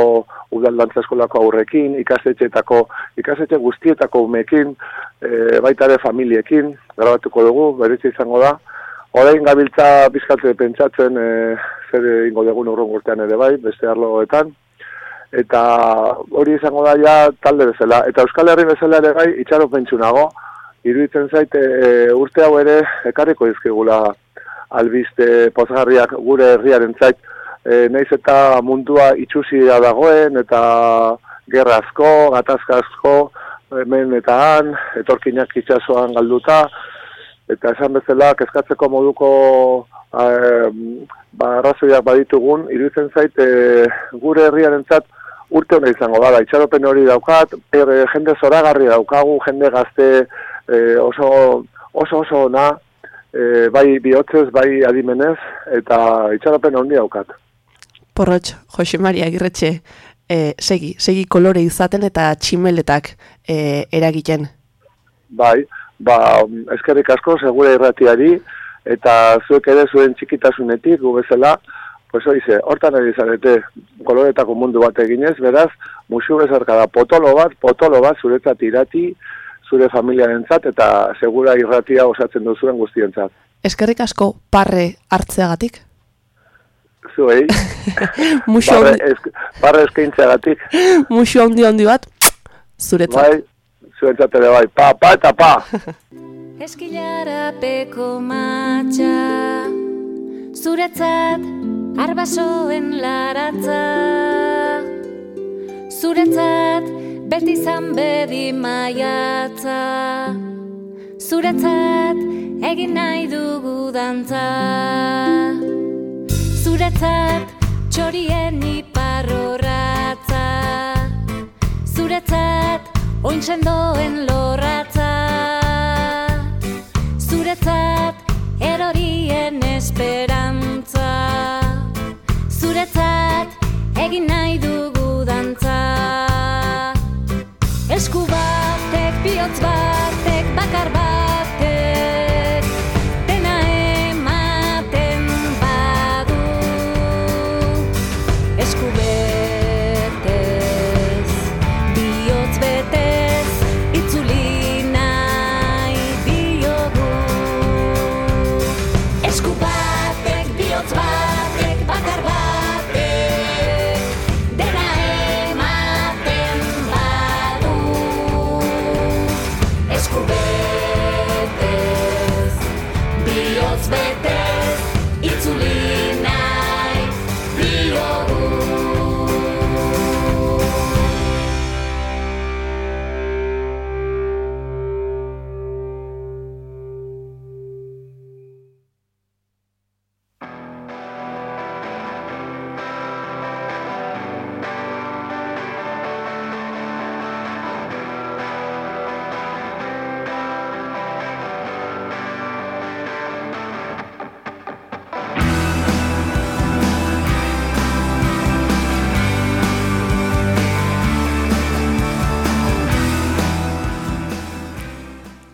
udal dantza aurrekin, ikastetxeetako, ikastetxe guztietako umekin, e, baita ere familiekin, grabatuko dugu, beritzi izango da. Orain gabiltza bizkatu pentsatzen e, zer ingo dugun urrun urtean ere bai, beste arloetan. Eta hori izango da ja talde bezala. Eta Euskal Herri bezala ere bai, itxaro pentsunago, iruditzen zaite urte hau ere ekarriko dizkigula albiste pozgarriak gure herriaren zait, e, naiz eta mundua itxusia dagoen, eta gerra asko, gatazka asko, hemen eta han, etorkinak itxasoan galduta, eta esan bezala, kezkatzeko moduko eh, ba, arrazoiak baditugun, iruditzen zait, e, gure herriaren zat, urte hona izango da, itxaropen hori daukat, er, jende zoragarri daukagu, jende gazte e, oso, oso oso ona, e, bai bihotzez, bai adimenez, eta itxaropen handi daukat. Porrotx, Jose Maria Agirretxe, e, segi, segi kolore izaten eta tximeletak e, eragiten. Bai, ba, eskerrik asko, segure irratiari, eta zuek ere zuen txikitasunetik, gu bezala, pues oize, hortan ari zarete koloretako mundu bat eginez, beraz, musu bezarka da potolo bat, potolo bat zuretzat irati, zure familiarentzat eta segura irratia osatzen duzuen guztientzat. Eskerrik asko parre hartzeagatik. Zuei, Muxo barre, handi, esk, barre eskaintzeagatik, muxo handi handi bat zuretzat. bai, zuentzat ere bai, pa, pa eta pa. Eskilarapeko matxa Zuretzat arbasoen laratza. Zuretzat beti zan bedi maiatza. Zuretzat egin nahi dugu dantza. Zuretzat txorien iparrorratza. Zuretzat ointzendoen lorratza. Zuretzat erorien esperantza. Zuretzat egin nahi dugu dantza. Esku batek, bihotz batek, bakar batek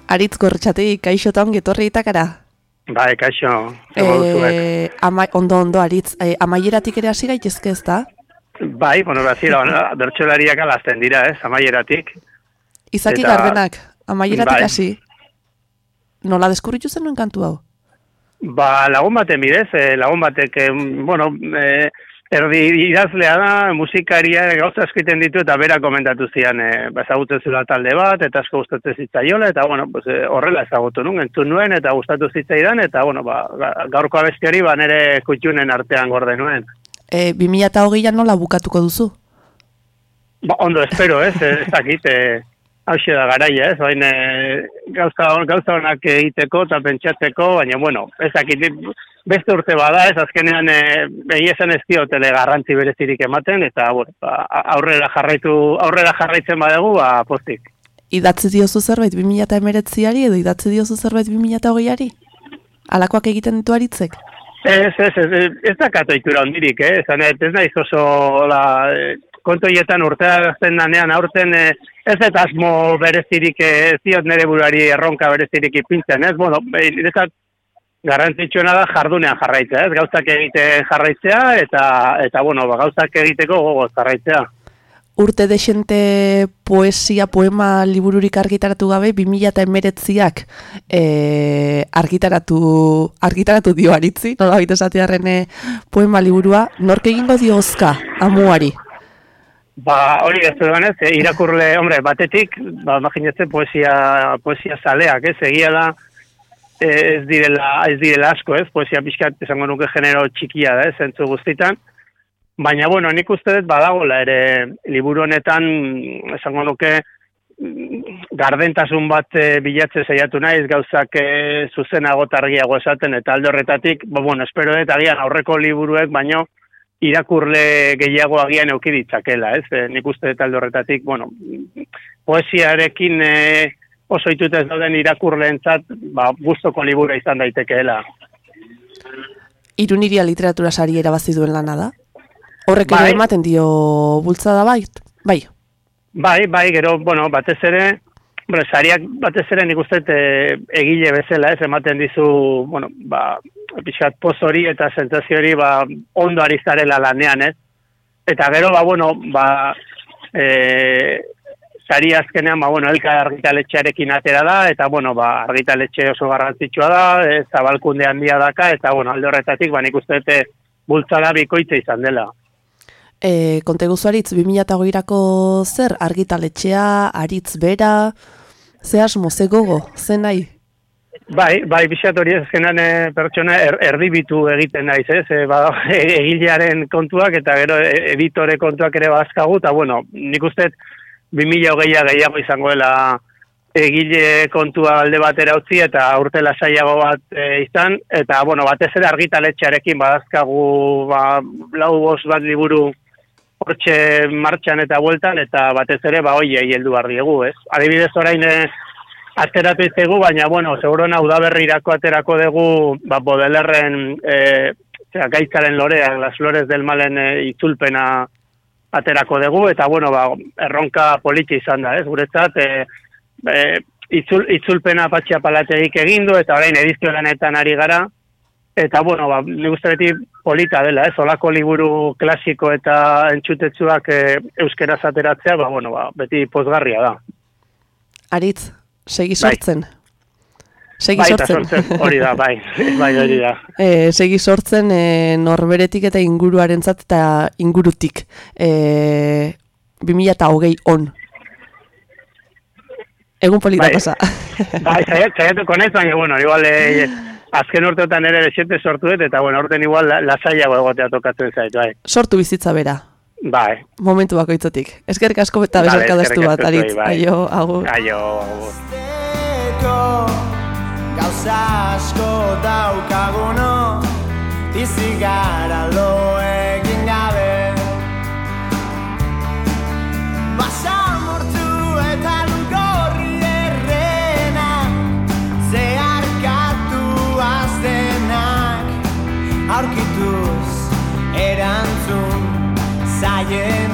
Aritz gortxategi, kaixotan getorri itakara. Bai, kaixo, egon duzuek. E, ama, ondo, ondo, Aritz, e, amaieratik ere hasi gaitezke ez da? Bai, bueno, bazira, bertxolariak alazten dira, ez, amaieratik. Izaki Eta- gardenak, amaieratik Bai. hasi. Nola deskurritu zen nuen kantu hau? Ba, lagun baten bidez, eh, lagun batek, eh, bueno, eh, erdi idazlea da, musikaria, gauza eskiten ditu, eta bera komentatu zian, eh, ba, ezagutzen talde bat, eta asko gustatzen zitzaiola, eta, bueno, pues, eh, horrela ezagutu nuen, entzun nuen, eta gustatu zitzaidan, eta, bueno, ba, ga- gaurko abesti hori, ba, nere kutxunen artean gorde nuen. E, 2008an nola bukatuko duzu? Ba, ondo espero, ez, ez dakit, eh, hauxe da garaia, ez, baina eh, gauza, hon- gauza honak egiteko eta pentsatzeko, baina, bueno, ez dakit, beste urte bada, ez, azkenean, eh, behi esan ez diotele garrantzi berezirik ematen, eta, bueno, ba, aurrera jarraitu, aurrera jarraitzen badegu, ba, postik. Idatzi diozu zerbait 2019ari edo idatzi diozu zerbait 2020ari? Alakoak egiten ditu aritzek? Ez, ez, ez, ez, ez da katoitura ondirik, eh? Zan, ez naiz oso la, eh, kontoietan urtea gazten danean, aurten eh, ez eta asmo berezirik eh, ez diot nire buruari erronka berezirik ipintzen, ez? Bueno, eh, niretzat, garrantzitsuena da jardunean jarraitzea, ez? Gauzak egiten jarraitzea eta eta bueno, ba, gauzak egiteko gogoz jarraitzea. Urte desente poesia, poema libururik argitaratu gabe, 2000 eta emeretziak e, argitaratu, argitaratu dio aritzi, nola baita esatearen e, poema liburua, nork egingo dio ozka, amuari? Ba, hori ez dudanez, eh, irakurle, hombre, batetik, ba, imaginatzen poesia, poesia zaleak, ez, egia da, eh, ez direla, ez direla asko, ez, poesia pixkat, esango nuke genero txikia da, ez, zentzu guztitan, baina, bueno, nik uste dut badagola ere, liburu honetan, esango nuke, gardentasun bat eh, bilatze saiatu naiz, gauzak eh, zuzenago eta argiago esaten, eta alde horretatik, ba, bueno, espero dut agian aurreko liburuek, baino, irakurle gehiago agian euki ditzakela, ez? E, nik uste dut alde horretatik, bueno, poesiarekin e, oso ez dauden irakurleentzat, ba, gustoko libura izan daitekeela. Iruniria literatura sari erabazi duen lana da? Horrek ere Bai. ematen dio bultzada bai? Bai. Bai, bai, gero, bueno, batez ere, bueno, sariak batez ere nik uste e, egile bezala, ez, ematen dizu, bueno, ba, pixkat poz hori eta sentsazio hori, ba, ondo ari lanean, ez? Eta gero, ba, bueno, ba, e, sari azkenean, ba, bueno, elka argitaletxearekin atera da, eta, bueno, ba, argitaletxe oso garrantzitsua da, e, zabalkunde handia daka, eta, bueno, alde horretatik, ba, nik uste dut, e, bultzada bikoitza izan dela. E, konteguzu aritz, 2008ko zer, argitaletxea, aritz bera, ze asmo, ze gogo, ze nahi? Bai, bai, pixat hori ezkenan e, pertsona er, erdibitu egiten naiz, ez? E, ba, egilearen kontuak eta gero e, editore kontuak ere bazkagu, eta bueno, nik uste 2000 hogeia gehiago izango dela egile kontua alde batera utzi eta urte lasaiago bat e, izan, eta bueno, batez ere argitaletxearekin badazkagu ba, lau bat liburu hortxe martxan eta bueltan, eta batez ere ba hoiei heldu behar diegu, ez? Adibidez orain e, ateratu iztegu, baina, bueno, segurona udaberrirako aterako dugu, ba, bodelerren, e, zera, gaitzaren lorea, las flores del malen e, itzulpena aterako dugu, eta, bueno, ba, erronka politxe izan da, ez, guretzat, e, e, itzul, itzulpena patxia palategik egindu, eta orain edizio lanetan ari gara, eta, bueno, ba, nik uste beti polita dela, ez, olako liburu klasiko eta entxutetsuak e, euskeraz ateratzea, ba, bueno, ba, beti pozgarria da. Aritz, segi Bai. sortzen. Segi Bai, eta sortzen. hori da, bai, bai, hori da. e, segi sortzen e, norberetik eta inguruarentzat eta ingurutik. E, 2008 on. Egun polita Bai. pasa. Bai, saiat- saiatuko naiz, baina, bueno, igual, eh, azken urteotan ere desiete sortu dut, eta, bueno, urten igual la- lasaiago egotea tokatzen zait, bai. Sortu bizitza bera. Bai. Momentu bakoitzotik. Eskerrik asko eta Vale, besarka daztu bat, aritz. bai. Aio, agur. Aio, agur. Gauza asko daukaguno Bizi gara lo Aurkituz erantzun zaiena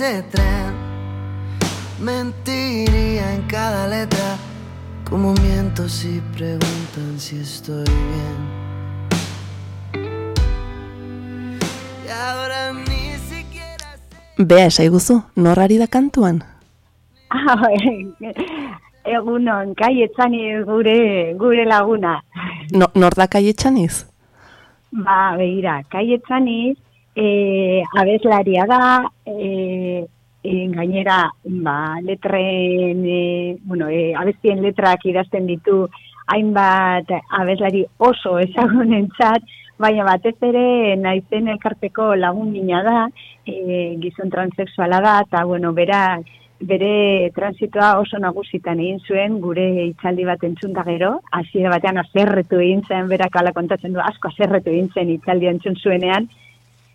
ese tren. Mentiría en cada letra, como miento si preguntan si estoy bien. Y ahora ni siquiera... Bea esaiguzu, norrari da kantuan? Ah, Egunon, kai etxani gure, gure laguna. No, nor da kaietxaniz? Ba, begira, kai etxani e, abeslaria da, e, e, gainera, ba, letren, e, bueno, e, abestien letrak idazten ditu hainbat abeslari oso ezagunentzat, baina batez ere naizen elkarteko lagun mina da, e, gizon transexuala da, eta bueno, berak bere transitoa oso nagusitan egin zuen gure hitzaldi bat entzun da gero, hasiera batean azerretu egin zen, berak ala kontatzen du, asko azerretu egin zen hitzaldi entzun zuenean,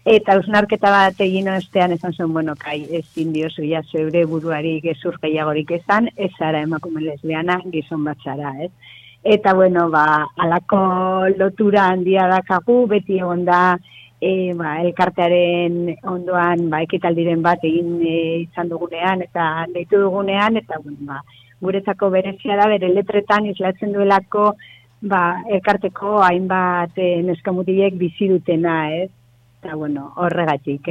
eta usnarketa bat egin ostean esan zuen, bueno, kai, ezin diozu ja zeure buruari gezur gehiagorik esan, ez zara emakume lesbiana, gizon bat zara, ez? Eta, bueno, ba, alako lotura handia dakagu, beti egon da, e, ba, elkartearen ondoan ba, ekitaldiren bat egin e, izan dugunean eta deitu dugunean eta bueno, ba, guretzako berezia da bere letretan islatzen duelako ba, elkarteko hainbat e, neskamutilek bizi dutena, ez? Eta bueno, horregatik.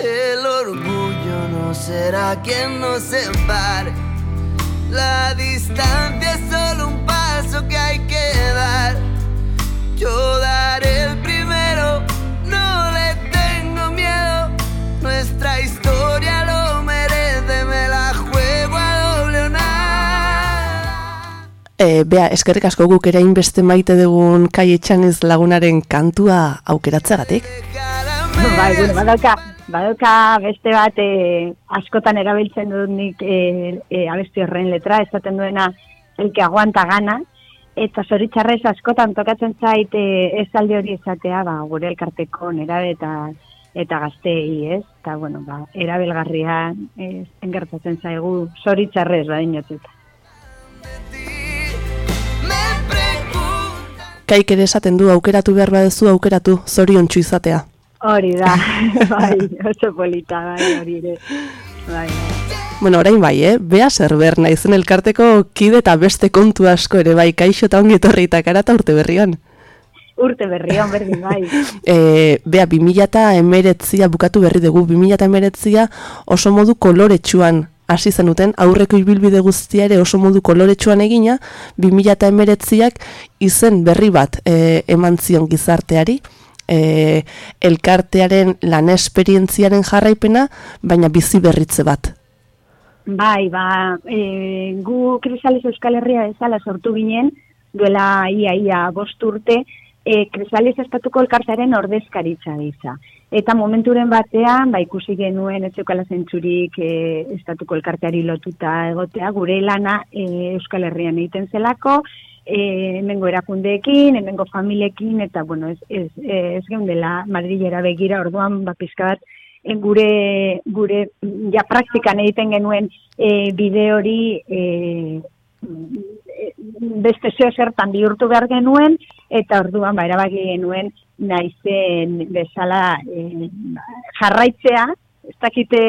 El orgullo no será quien nos separe. La distancia es solo un paso que hay que dar. Yo daré el primero, no le tengo miedo. Nuestra historia lo E, bea, eskerrik asko guk ere hainbeste maite dugun kaietxaniz lagunaren kantua aukeratzeagatik. bai, badauka, badauka beste bat e, askotan erabiltzen dut nik e, e, abesti horren letra, esaten duena el que aguanta gana, eta zoritxarrez askotan tokatzen zait e, ez alde hori esatea, ba, gure elkarteko nerabe eta eta gaztei, ez? Eta, bueno, ba, erabelgarria ez, engertatzen zaigu zoritxarrez, ba, dinotzeta. Kaik ere esaten du aukeratu behar badezu aukeratu zorion izatea. Hori da, bai, oso polita, bai, hori ere. Bai, Bueno, orain bai, eh? Bea zerber naizen elkarteko kide eta beste kontu asko ere bai, kaixo eta ongi etorri eta karata urte berrian. urte berrion berdin bai. E, bea, 2000 eta emeretzia bukatu berri dugu, 2000 eta emeretzia oso modu koloretsuan hasi zenuten, aurreko ibilbide guztia ere oso modu koloretsuan egina, 2000 eta emeretziak izen berri bat e, eman zion gizarteari, e, elkartearen lan esperientziaren jarraipena, baina bizi berritze bat. Bai, ba, e, gu Krisales Euskal Herria bezala sortu ginen, duela ia ia bost urte, e, Krisales Estatuko elkartearen ordezkaritza gisa. Eta momenturen batean, ba, ikusi genuen ez zeukala zentzurik e, Estatuko elkarteari lotuta egotea, gure lana e, Euskal Herrian egiten zelako, e, hemengo erakundeekin, hemengo familiekin, eta, bueno, ez, ez, ez geundela Madrilera begira, orduan, ba, pizka bat, gure, gure ja praktikan egiten genuen e, bide hori e, beste zeo zertan bihurtu behar genuen, eta orduan ba, erabaki genuen naizen bezala e, jarraitzea, ez dakite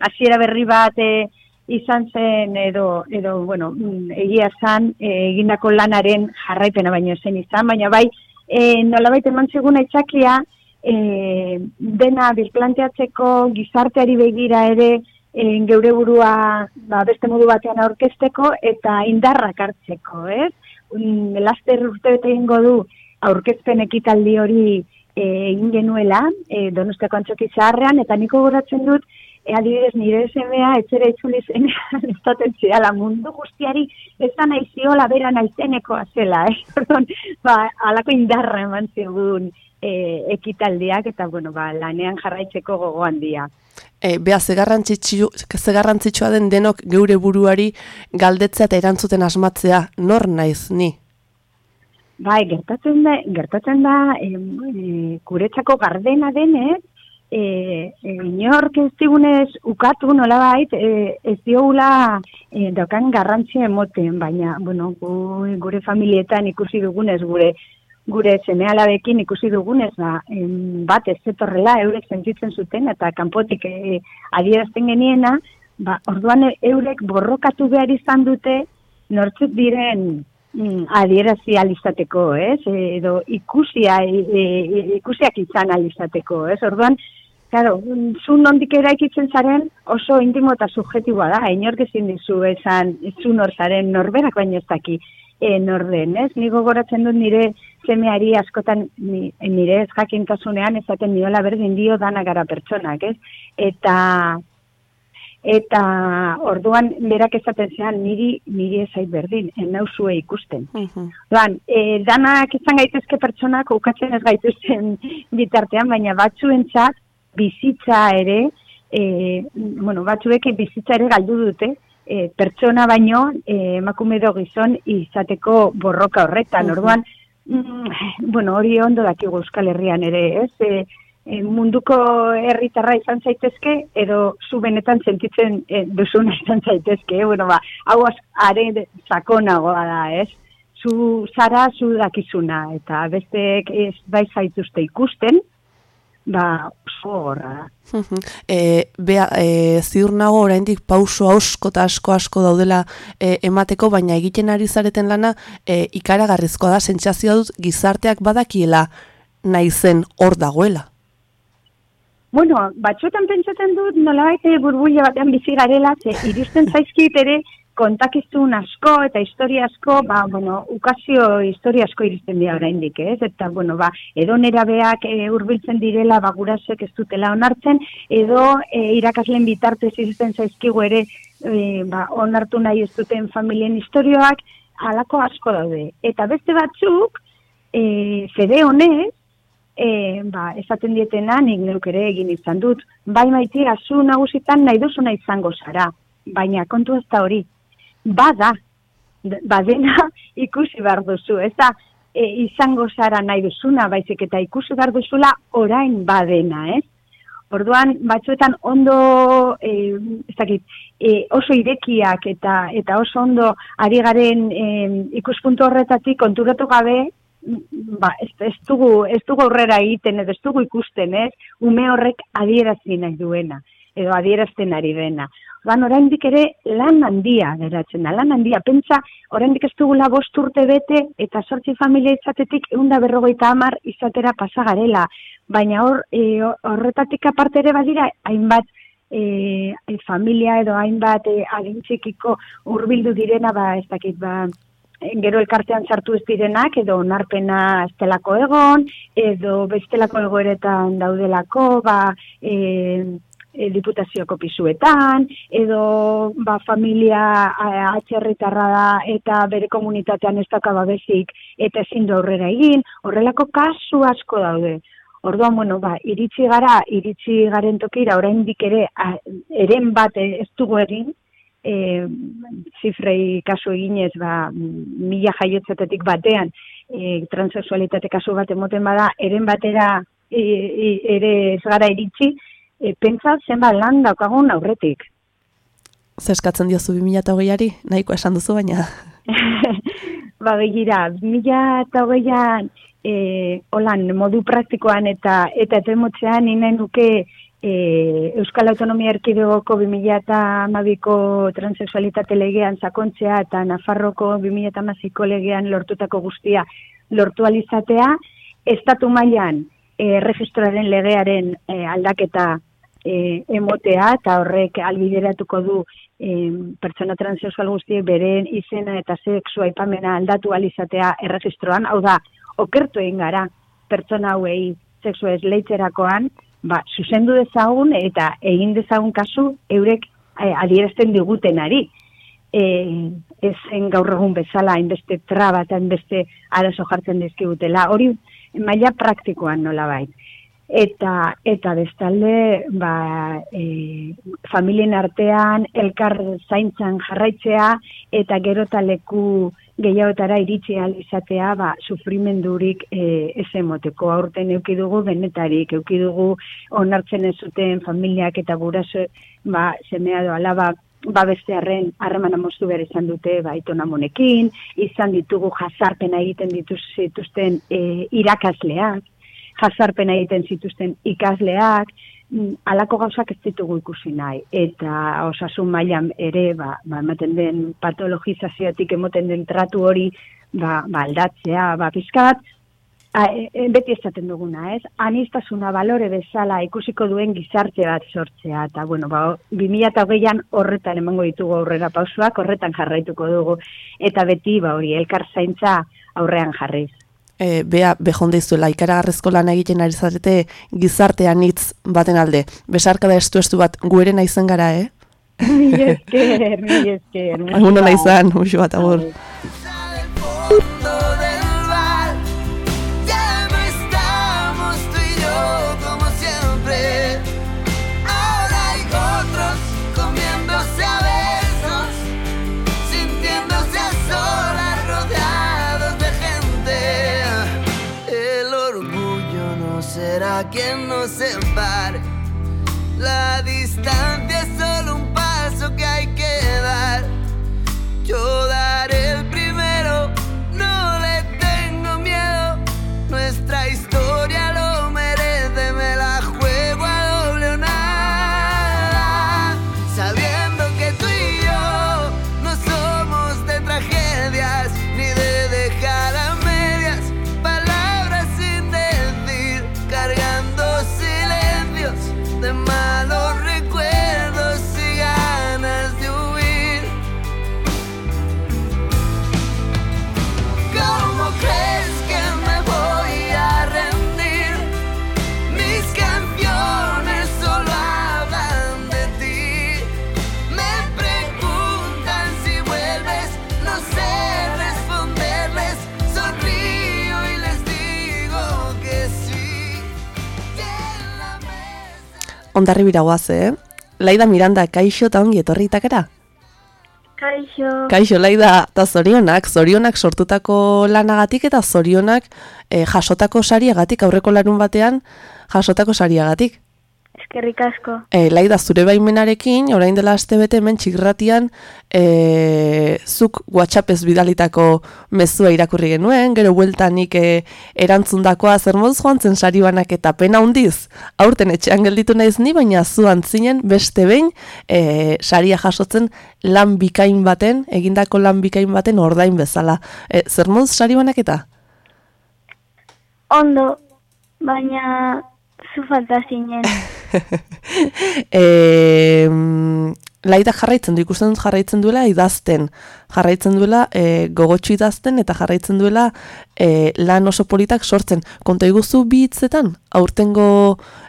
hasiera berri bat e, izan zen edo, edo bueno, mm, egia zan egindako lanaren jarraipena baino zen izan, baina bai e, nolabait eman ziguna itxakia e, dena birplanteatzeko gizarteari begira ere e, geure burua ba, beste modu batean aurkezteko eta indarrak hartzeko, ez? Mm, laster urte bete egingo du aurkezpen ekitaldi hori e, egin genuela, e, donostiako antxoki zaharrean, eta niko goratzen dut, e, adibidez nire semea etxera itzuli zenean estaten zidala mundu guztiari ez da naiziola bera naizenekoa zela, eh? Orduan, ba, alako indarra eman zigun e, ekitaldiak eta bueno, ba, lanean jarraitzeko gogo handia. E, bea, ze garrantzitsu- ze garrantzitsua den denok geure buruari galdetzea eta erantzuten asmatzea, nor naiz ni? Bai, gertatzen da, gertatzen da e, guretzako gardena denez, e, e, inork ez digunez ukatu nolabait, e, ez diogula e, daukan garrantzia emoten, baina, bueno, gu, gure familietan ikusi dugunez, gure gure semealabekin ikusi dugunez, ba, em, bat ez zetorrela eurek sentitzen zuten, eta kanpotik e, adierazten geniena, ba, orduan eurek borrokatu behar izan dute, nortzuk diren adierazi alizateko, ez? E, edo ikusia, e, e, ikusiak izan alizateko, ez? Orduan, Claro, zu nondik eraikitzen zaren oso intimo eta subjetiboa da, inork ezin dizu esan zu nor zaren norberak baino ez daki e, norden, ez? Ni gogoratzen dut nire semeari askotan ni, nire ez jakintasunean esaten diola berdin dio dana gara pertsonak, ez? Eta eta orduan berak esaten zean niri niri ezait berdin, en nauzue ikusten. Doan, e, danak izan gaitezke pertsonak ukatzen ez gaituzten bitartean, baina batzuentzat bizitza ere, e, bueno, batzuek bizitza ere galdu dute, e, pertsona baino emakume edo gizon izateko borroka horretan. Mhm. Orduan, mm, bueno, hori ondo dakigu Euskal Herrian ere, ez? E, e, munduko herritarra izan zaitezke, edo zu benetan sentitzen e, duzuna izan zaitezke, eh? bueno, ba, hau are sakonagoa da, ez? Zu zara, zu dakizuna, eta besteek ez bai zaituzte ikusten, ba, oso horra e, bea, e, ziur nago oraindik pauso asko eta asko asko daudela e, emateko, baina egiten ari zareten lana e, ikaragarrizkoa da, sentsazioa dut gizarteak badakiela nahi zen hor dagoela. Bueno, batzuetan pentsatzen dut nolabait eh, burbuila batean bizi garela, ze iristen zaizkit ere kontakizun asko eta historia asko, ba, bueno, ukazio historia asko iristen dira oraindik, ez? Eta, bueno, ba, edo nerabeak e, hurbiltzen direla, ba, gurasek ez dutela onartzen, edo e, irakasleen bitartez iristen zaizkigu ere, e, ba, onartu nahi ez duten familien historioak, halako asko daude. Eta beste batzuk, e, fede honez, e, ba, esaten dietena nik neuk ere egin izan dut. Bai maitia, zu nagusitan nahi duzuna izango zara, baina kontu ez da hori. Bada, badena ikusi behar duzu, ez da e, izango zara nahi duzuna, baizik eta ikusi behar duzula orain badena, ez? Orduan, batzuetan ondo, e, ez dakit, e, oso irekiak eta eta oso ondo ari garen e, ikuspuntu horretatik konturatu gabe, ba, ez, ez, dugu, ez dugu aurrera egiten, edo ez dugu ikusten, ez? Ume horrek adierazi nahi duena, edo adierazten ari dena. Orduan, oraindik ere lan handia geratzen da, lan handia. Pentsa, oraindik ez dugula bost urte bete, eta sortzi familia izatetik eunda berrogeita hamar izatera pasa garela. Baina hor, e, horretatik aparte ere badira, hainbat e, familia edo hainbat e, adin txikiko hurbildu direna, ba, ez dakit, ba, gero elkartean sartu ez direnak, edo onarpena estelako egon, edo bestelako egoeretan daudelako, ba, e, e, diputazioko pisuetan, edo ba, familia atxerritarra da eta bere komunitatean ez dauka babesik eta ezin du aurrera egin, horrelako kasu asko daude. Orduan, bueno, ba, iritsi gara, iritsi garen tokira, oraindik ere, a, eren bat ez dugu egin, e, zifrei kasu eginez, ba, mila jaiotzatetik batean, e, transexualitate kasu bat emoten bada, eren batera e, e, ere ez gara iritsi, e, pentsa zenbat lan daukagun aurretik. Zeskatzen diozu 2008ari, nahiko esan duzu, baina ba, begira, mila eta hogeian, e, holan, modu praktikoan eta eta etemotzean nina nuke e, Euskal Autonomia Erkidegoko 2000 eta amabiko transexualitate legean sakontzea eta Nafarroko 2000 eta amaziko legean lortutako guztia lortu alizatea, estatu mailan e, registraren legearen e, aldaketa e, emotea eta horrek albideratuko du e, pertsona transexual guztiek beren izena eta sexua aipamena aldatu alizatea erregistroan, hau da, okertu egin gara pertsona hauei sexua esleitzerakoan, ba, zuzendu dezagun eta egin dezagun kasu eurek e, adierazten digutenari. E, ez zen gaur egun bezala, hainbeste traba eta hainbeste arazo jartzen dizkigutela. Hori maila praktikoan nola bait. eta eta bestalde ba, e, familien artean elkar zaintzan jarraitzea eta gero eta leku gehiagotara iritsi ahal ba, sufrimendurik e, ez emoteko. Aurten euki dugu benetarik, euki dugu onartzen ez zuten familiak eta guraso ba, semea do alaba ba bestearren harremana moztu behar izan dute ba itonamonekin, izan ditugu jazarpena egiten dituz zituzten e, irakasleak, jazarpena egiten zituzten ikasleak, mm, halako gauzak ez ditugu ikusi nahi. Eta osasun mailan ere, ba, ba, ematen den patologizazioatik emoten den tratu hori, ba, ba aldatzea, ba, pizkat, a, e, e, beti esaten duguna, ez? Anistasuna balore bezala ikusiko duen gizarte bat sortzea, eta, bueno, ba, 2008an horretan emango ditugu aurrera pausuak, horretan jarraituko dugu, eta beti, ba, hori, elkar zaintza aurrean jarriz. E, bea, bejonde izuela, ikaragarrezko lan egiten ari zarete gizartean hitz baten alde. Besarka da estu estu bat guerena izen gara, eh? Mi esker, mi esker. musu Egun hona bat. izan, musu bat, agur. La distancia es solo un paso que hay que dar. Yo Ondarri biragoaz, eh? Laida Miranda, kaixo eta ongi etorri itakera? Kaixo. Kaixo, Laida, eta zorionak, zorionak sortutako lanagatik eta zorionak eh, jasotako sariagatik, aurreko larun batean jasotako sariagatik. Eskerrik asko. E, Laida, zure baimenarekin, orain dela aste bete hemen txigratian, e, zuk WhatsAppez bidalitako mezua irakurri genuen, gero bueltanik e, erantzundakoa zer moduz joan zen sari banak eta pena hundiz. Aurten etxean gelditu naiz ni, baina zu antzinen beste behin e, saria jasotzen lan bikain baten, egindako lan bikain baten ordain bezala. E, zer moduz sari banak eta? Ondo, baina zu falta zinen. e, laida jarraitzen du, ikusten dut jarraitzen duela idazten, jarraitzen duela e, gogotxu idazten eta jarraitzen duela e, lan oso politak sortzen. Konta iguzu bi hitzetan, aurtengo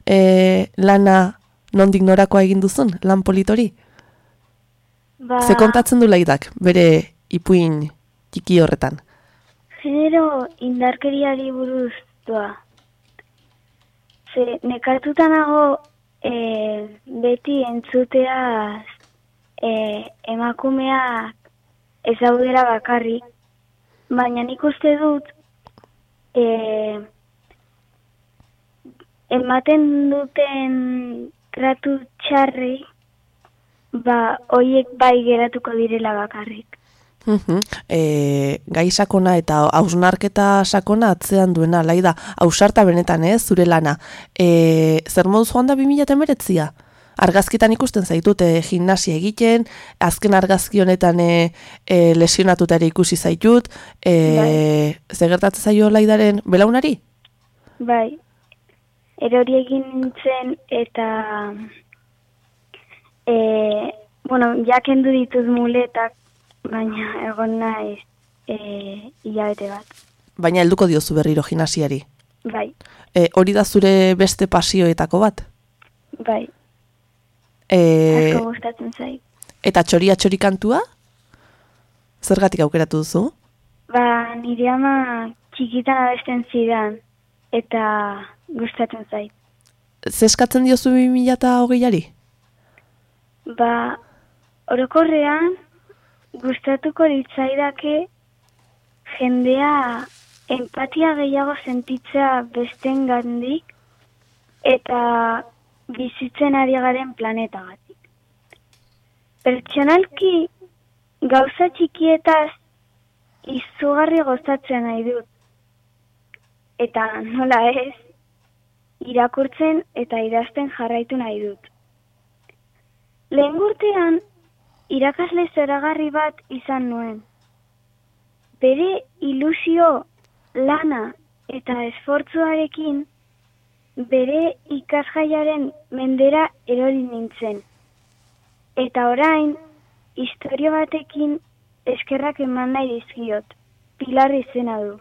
e, lana nondik norakoa egin duzun, lan politori? Ba, Ze kontatzen du laidak, bere ipuin txiki horretan. genero indarkeriari buruz doa. Ze nekatuta nago e, beti entzutea e, emakumeak ez daudera bakarrik, baina nik uste dut e, ematen duten tratu txarri ba, hoiek bai geratuko direla bakarrik. E, gai sakona eta hausnarketa sakona atzean duena, laida, hausarta benetan, ez, zure lana. E, zer moduz joan da 2008a? Argazkitan ikusten zaitut e, gimnasia egiten, azken argazki honetan e, e, lesionatuta ere ikusi zaitut, e, ze gertatzen zaio laidaren belaunari? Bai, erori egin nintzen eta e, bueno, jakendu dituz muletak, baina egon naiz e, hilabete bat. Baina helduko diozu berriro gimnasiari. Bai, E, hori da zure beste pasioetako bat? bai, E, asko gustatzen zait. eta txoria txori kantua? Zergatik aukeratu duzu? Ba, nire ama txikitan abesten zidan eta gustatzen zait. zeskatzen diozu 2008ari? Ba, orokorrean, gustatuko ditzaidake jendea empatia gehiago sentitzea besten gandik eta bizitzen ari garen planetagatik. Pertsonalki gauza txikietaz izugarri gozatzen nahi dut. Eta nola ez, irakurtzen eta idazten jarraitu nahi dut. Lehen urtean, irakasle zoragarri bat izan nuen. Bere ilusio, lana eta esfortzuarekin bere ikasjaiaren mendera erori nintzen. Eta orain, historio batekin eskerrak eman nahi dizkiot. Pilar izena du.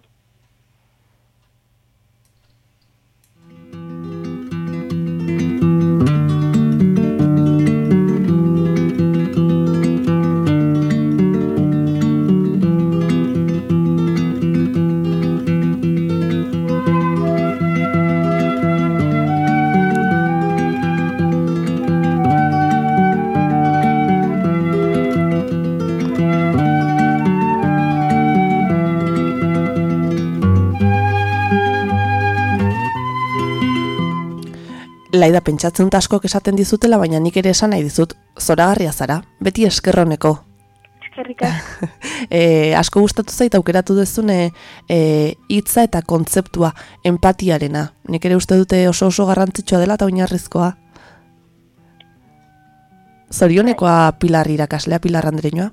Laida pentsatzen askok esaten dizutela, baina nik ere esan nahi dizut, zoragarria zara, beti eskerroneko. Eskerrik asko. E, asko gustatu zait aukeratu duzune e, hitza eta kontzeptua, empatiarena. Nik ere uste dute oso oso garrantzitsua dela eta oinarrizkoa. Zorionekoa Pilar irakaslea, Pilar Andreñoa.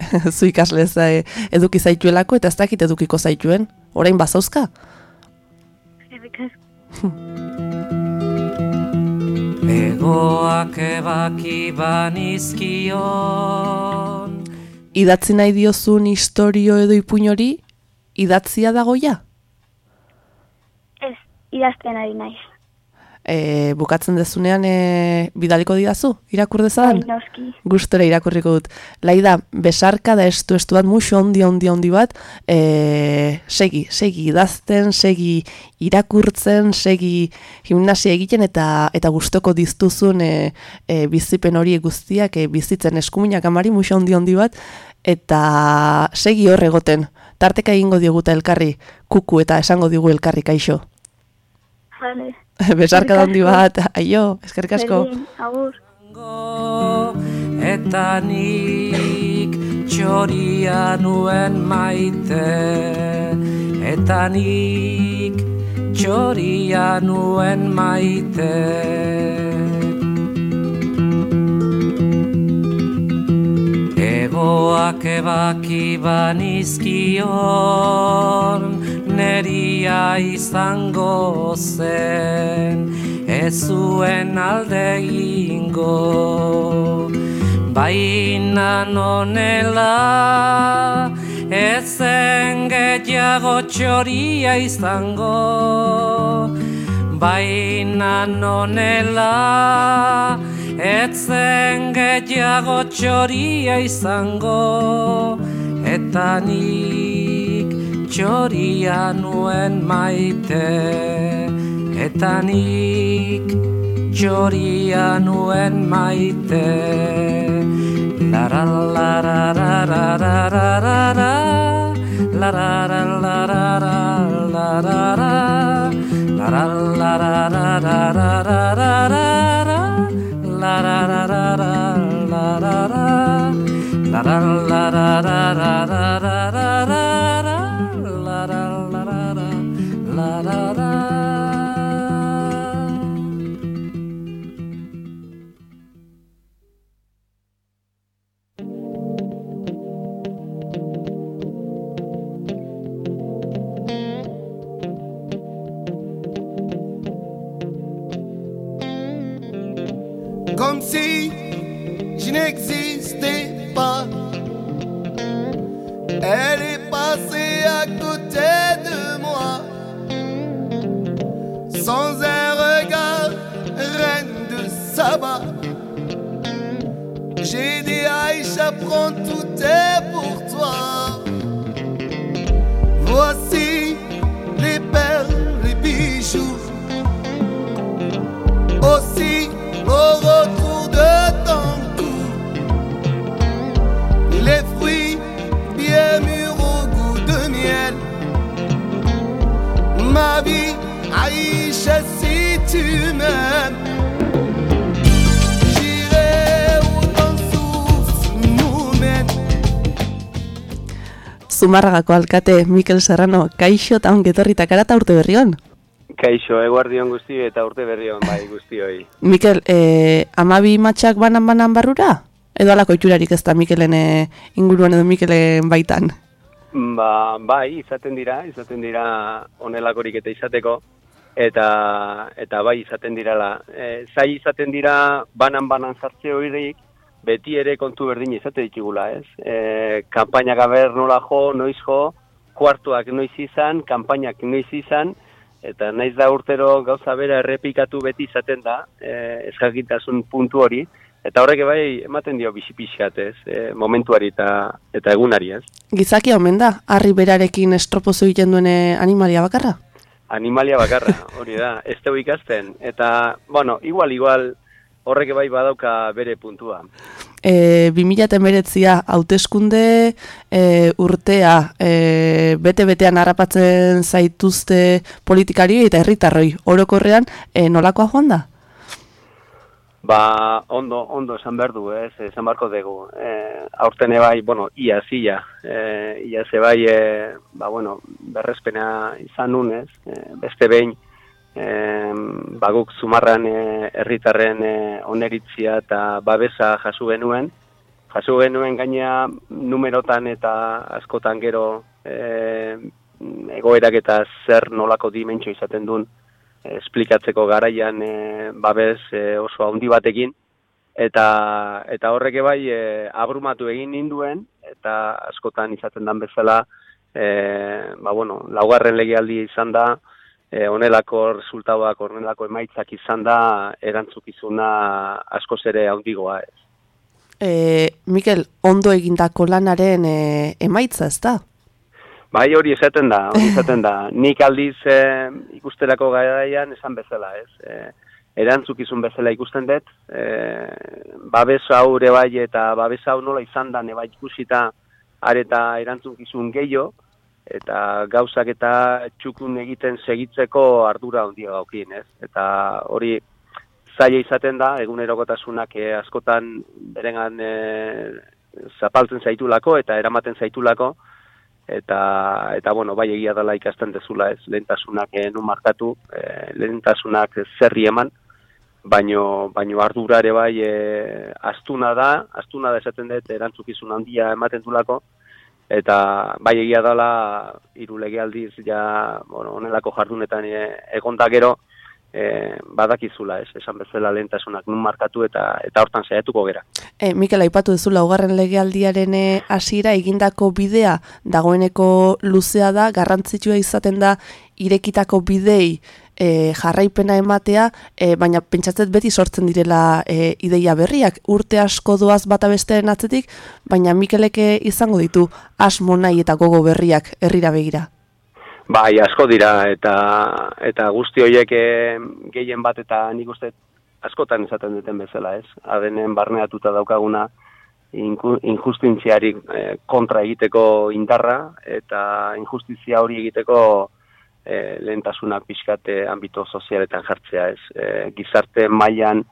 Zu ikasle eh, eduki zaituelako eta ez dakit edukiko zaituen. Orain bazauzka? Eskerrik asko. Egoak ebaki banizkion Idatzi nahi diozun historio edo ipuin hori, idatzia dagoia? Ez, idazten ari naiz. E, bukatzen dezunean e, bidaliko didazu, irakur dezadan? Bai, noski. Gustora irakurriko dut. Laida, besarka da estu estu bat, musu ondi ondi ondi bat, e, segi, segi idazten, segi irakurtzen, segi gimnasia egiten eta eta gustoko diztuzun e, e, bizipen hori guztiak e, bizitzen eskuminak amari musu ondi ondi bat, eta segi hor egoten. Tarteka egingo dioguta elkarri, kuku eta esango digu elkarri kaixo. Vale. Besarka da handi bat, aio, eskerrik asko. Agur. Eta nik txoria nuen maite Eta nik txoria nuen maite Egoak ebaki banizkion Neria izango zen Ez zuen alde ingo Baina nonela Ez zen gehiago txoria izango. Baina nonela Ez zen gehiago txoria izango. Eta nik txoria nuen maite Eta nik txoria nuen maite. Lara lara lara lara lara Lara lara lara lara Lara prends tout est pour toi. Voici les perles, les bijoux. Aussi au retour de ton cou, les fruits bien mûrs au goût de miel. Ma vie, Aïcha, si tu m'aimes. Zumarragako alkate Mikel Serrano, kaixo eta ongi etorri karata urte berri on. Kaixo, eguardion guzti eta urte berri on bai guztioi. Mikel, eh, amabi matxak banan-banan barrura? Edo alako itxurarik ez da Mikelen eh, inguruan edo Mikelen baitan? Ba, bai, izaten dira, izaten dira onelakorik eta izateko, eta eta bai izaten dirala. E, zai izaten dira banan-banan sartze horirik, beti ere kontu berdin izate ditugula, ez? E, kampaina gaber nola jo, noiz jo, kuartuak noiz izan, kanpainak noiz izan, eta naiz da urtero gauza bera errepikatu beti izaten da, e, eskakintasun puntu hori, eta horrek bai ematen dio bizi-pixat, ez? E, momentuari eta, eta egunari, ez? Gizaki omen da, harri berarekin estropozo egiten duen eh, animalia bakarra? Animalia bakarra, hori da, ez dugu ikasten, eta, bueno, igual, igual, horrek bai badauka bere puntua. E, 2008a hauteskunde e, urtea e, bete-betean harrapatzen zaituzte politikari eta herritarroi orokorrean e, nolakoa joan da? Ba, ondo, ondo esan behar du, ez, esan barko dugu. E, aurten bai, bueno, ia zila, e, ia ze bai, e, ba, bueno, berrezpena izan nun, ez, e, beste behin, e, ba, guk zumarran e, herritarren e, oneritzia eta babesa jasu genuen, jasu genuen gaina numerotan eta askotan gero e, egoerak eta zer nolako dimentsio izaten duen, esplikatzeko garaian e, babes e, oso handi batekin. Eta eta horrek bai e, abrumatu egin ninduen eta askotan izaten dan bezala e, ba bueno, laugarren legealdi izan da e, onelako resultatuak, onelako emaitzak izan da erantzukizuna askoz ere handigoa ez. E, Mikel, ondo egindako lanaren e, emaitza ez da? Bai, hori esaten da, hori esaten da. Nik aldiz e, ikusterako garaian esan bezala, ez? E, erantzukizun bezala ikusten dut, e, babes hau ere bai eta babes hau nola izan da neba ikusita areta erantzukizun gehiago, eta gauzak eta txukun egiten segitzeko ardura handia gaukin, ez? Eta hori zaila izaten da, egunerokotasunak e, askotan berengan e, zapaltzen zaitulako eta eramaten zaitulako, eta eta bueno, bai egia dela ikasten dezula, ez? Lehentasunak eh, nun markatu, eh, lehentasunak zerri eman, baino baino ardura ere bai eh, astuna da, astuna da esaten dut erantzukizun handia ematen dulako eta bai egia dela hiru legealdiz ja bueno, honelako jardunetan eh, egonda gero e, badakizula, ez, esan bezala lehentasunak nun markatu eta eta hortan saiatuko gera. E, Mikel, aipatu duzu laugarren legealdiaren hasiera egindako bidea dagoeneko luzea da, garrantzitsua izaten da irekitako bidei e, jarraipena ematea, e, baina pentsatzet beti sortzen direla e, ideia berriak, urte asko doaz bata bestearen atzetik, baina Mikeleke izango ditu asmo nahi eta gogo berriak herrira begira. Bai, asko dira eta eta guzti horiek eh, gehien bat eta nik uste askotan esaten duten bezala, ez? Adenen barneatuta daukaguna injustintziari kontra egiteko indarra eta injustizia hori egiteko eh, lehentasunak pixkate ambito sozialetan jartzea, ez? Eh, gizarte mailan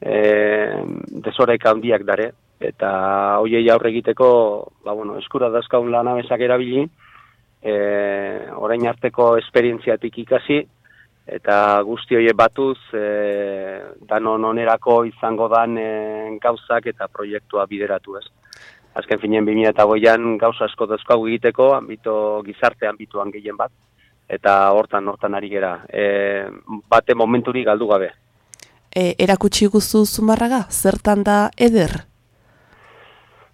eh, desoreka handiak dare eta hoiei aurre egiteko, ba bueno, eskura dauzkagun lanabesak erabili, e, orain arteko esperientziatik ikasi, eta guzti horiek batuz, e, danon onerako izango dan e, gauzak eta proiektua bideratu ez. Azken finen 2008an gauza asko dauzkagu egiteko, ambito, gizarte ambituan gehien bat, eta hortan, hortan ari gera. E, bate momenturi galdu gabe. E, erakutsi guztu zumarraga, zertan da eder?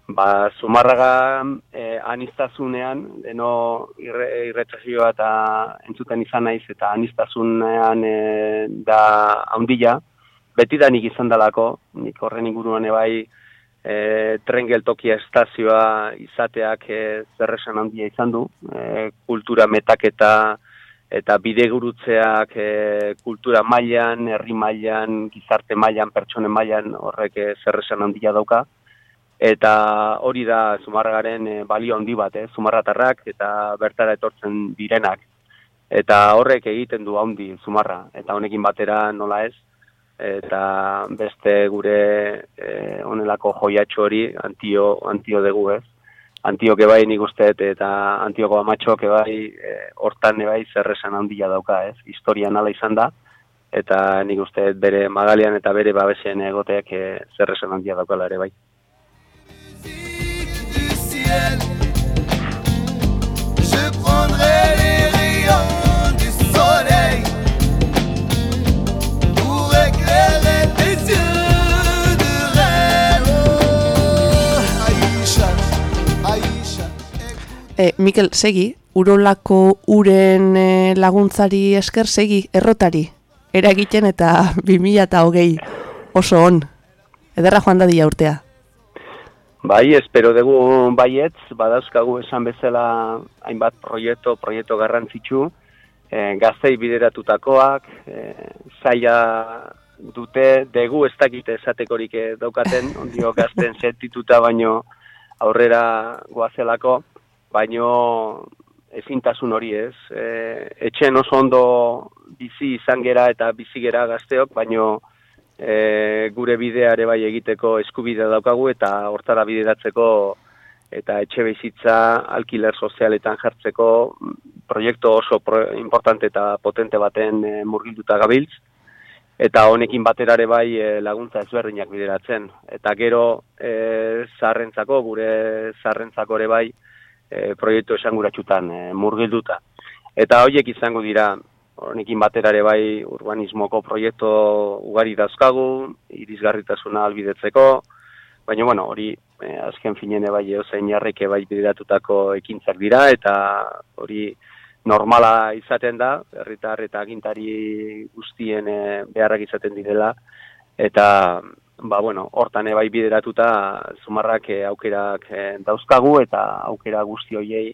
Ba, Zumarraga eh, anistazunean, deno irre, irretrazioa eta entzuten izan naiz, eta anistazunean eh, da haundila, beti da nik izan dalako, nik horren inguruan ebai eh, tren geltokia estazioa izateak eh, zerresan handia izan du, eh, kultura metaketa eta bidegurutzeak eh, kultura mailan, herri mailan, gizarte mailan, pertsonen mailan horrek eh, zerresan handia dauka, eta hori da Zumarragaren e, balio handi bat, eh, Zumarratarrak eta bertara etortzen direnak. eta horrek egiten du handi zumarra, eta honekin batera nola ez, eta beste gure e, onelako joiatxo hori antio, antio dugu ez. Antioke bai nik uste eta antioko amatxok bai e, hortan bai zerresan handia dauka ez, historia nala izan da, eta nik uste bere magalian eta bere babesen egoteak e, zerresan handia daukala ere bai. E, Mikel, segi, urolako uren e, laguntzari esker segi, errotari, eragiten eta 2008 oso on. Ederra joan da dia urtea. Bai, espero dugu baietz, badauzkagu esan bezala hainbat proiektu, proiektu garrantzitsu, e, gaztei bideratutakoak, e, zaila dute, degu ez dakite esatekorik eh, daukaten, ondio gazten sentituta baino aurrera goazelako, baino ezintasun hori ez. E, etxen oso ondo bizi izan gera eta bizi gera gazteok, baino e, gure bideare bai egiteko eskubidea daukagu eta hortara bideratzeko eta etxe bizitza alkiler sozialetan jartzeko proiektu oso pro, importante eta potente baten e, murgilduta gabiltz eta honekin baterare bai e, laguntza ezberdinak bideratzen eta gero e, zarrentzako gure zarrentzako ere bai e, proiektu esanguratsutan e, murgilduta. Eta hoiek izango dira honekin baterare bai urbanismoko proiektu ugari dauzkagu, irisgarritasuna albidetzeko, baina bueno, hori eh, azken finene bai eozein jarreke bai bideratutako ekintzak dira, eta hori normala izaten da, herritar eta agintari guztien eh, beharrak izaten direla, eta ba, bueno, hortan bai bideratuta zumarrak eh, aukerak eh, dauzkagu, eta aukera guzti hoiei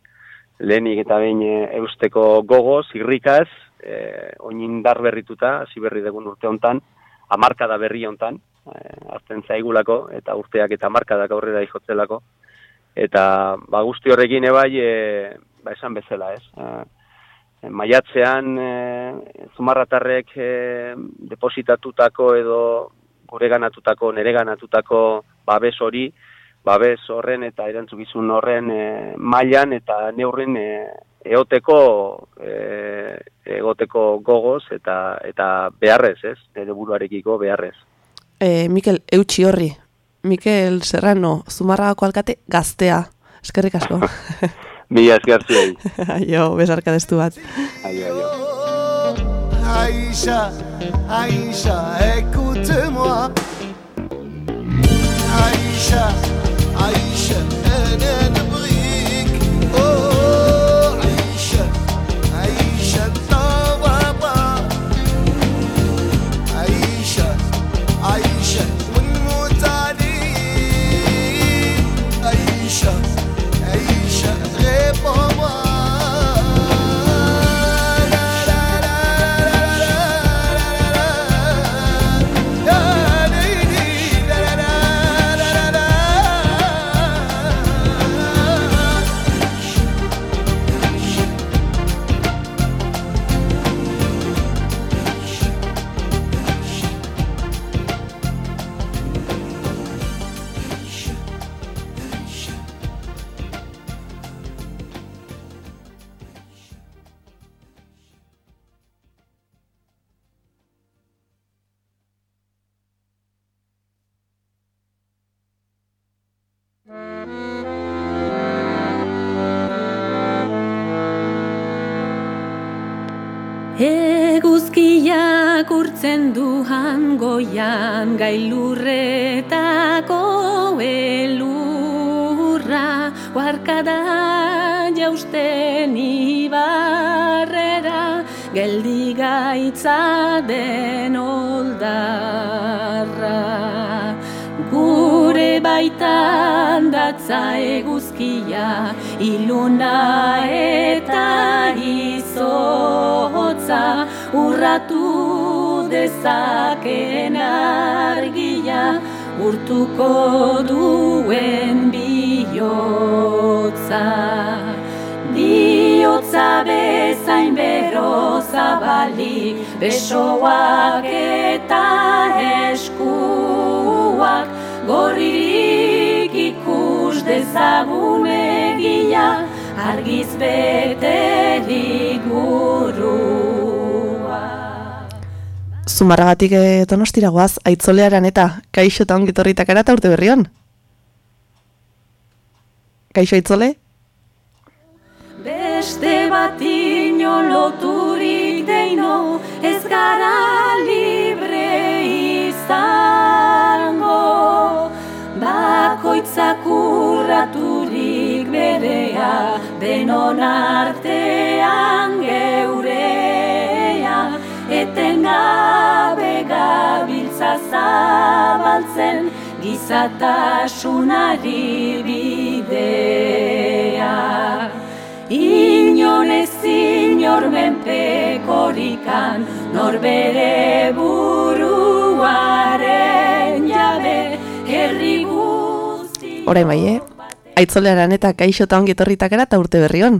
lehenik eta behin eh, eusteko gogoz, irrikaz, oinin dar berrituta, hasi berri dugun urte hontan, amarkada berri hontan, eh, azten zaigulako, eta urteak eta amarkadak aurrera jotzelako, eta ba, guzti horrekin ebai, e, ba, esan bezala, ez? E, maiatzean, e, zumarratarrek e, depositatutako edo gureganatutako, nereganatutako babes hori, babes horren eta erantzukizun horren e, mailan eta neurrin e, eoteko e, egoteko gogoz eta eta beharrez, ez? Nere buruarekiko beharrez. E, Mikel, eutxi horri. Mikel Serrano, Zumarragako alkate gaztea. Eskerrik asko. Mila esker zuei. Aio, besarka destu bat. Aio, aio. Aïcha, Aïcha, écoute-moi. Aïcha, Aïcha, elle Eguzkiak urtzen duhan goian gailurretako elurra Huarkada jausten ibarrera geldi gaitza den oldarra. Gure baitan datza eguzkia, iluna eta izotza, urratu dezaken argia, urtuko duen bihotza. Bihotza bezain bero zabalik Besoak eta eskuak Gorririk ikus dezagun egia Argiz beterik burua Zumarragatik e, donostira goaz, aitzolearan eta kaixo eta ongitorritak eta urte berrion. Kaixo aitzole? Beste bat ino loturik deino ez gara libre izango Bakoitzak urraturik berea denon artean geurea Etengabe gabiltza zabaltzen gizatasunari bidea Inon ez inor menpekorikan, norbere buruaren jabe, herri guzti. Orain bai, eh? Aitzolearan eta kaixo eta ongitorritak eta urte berrion.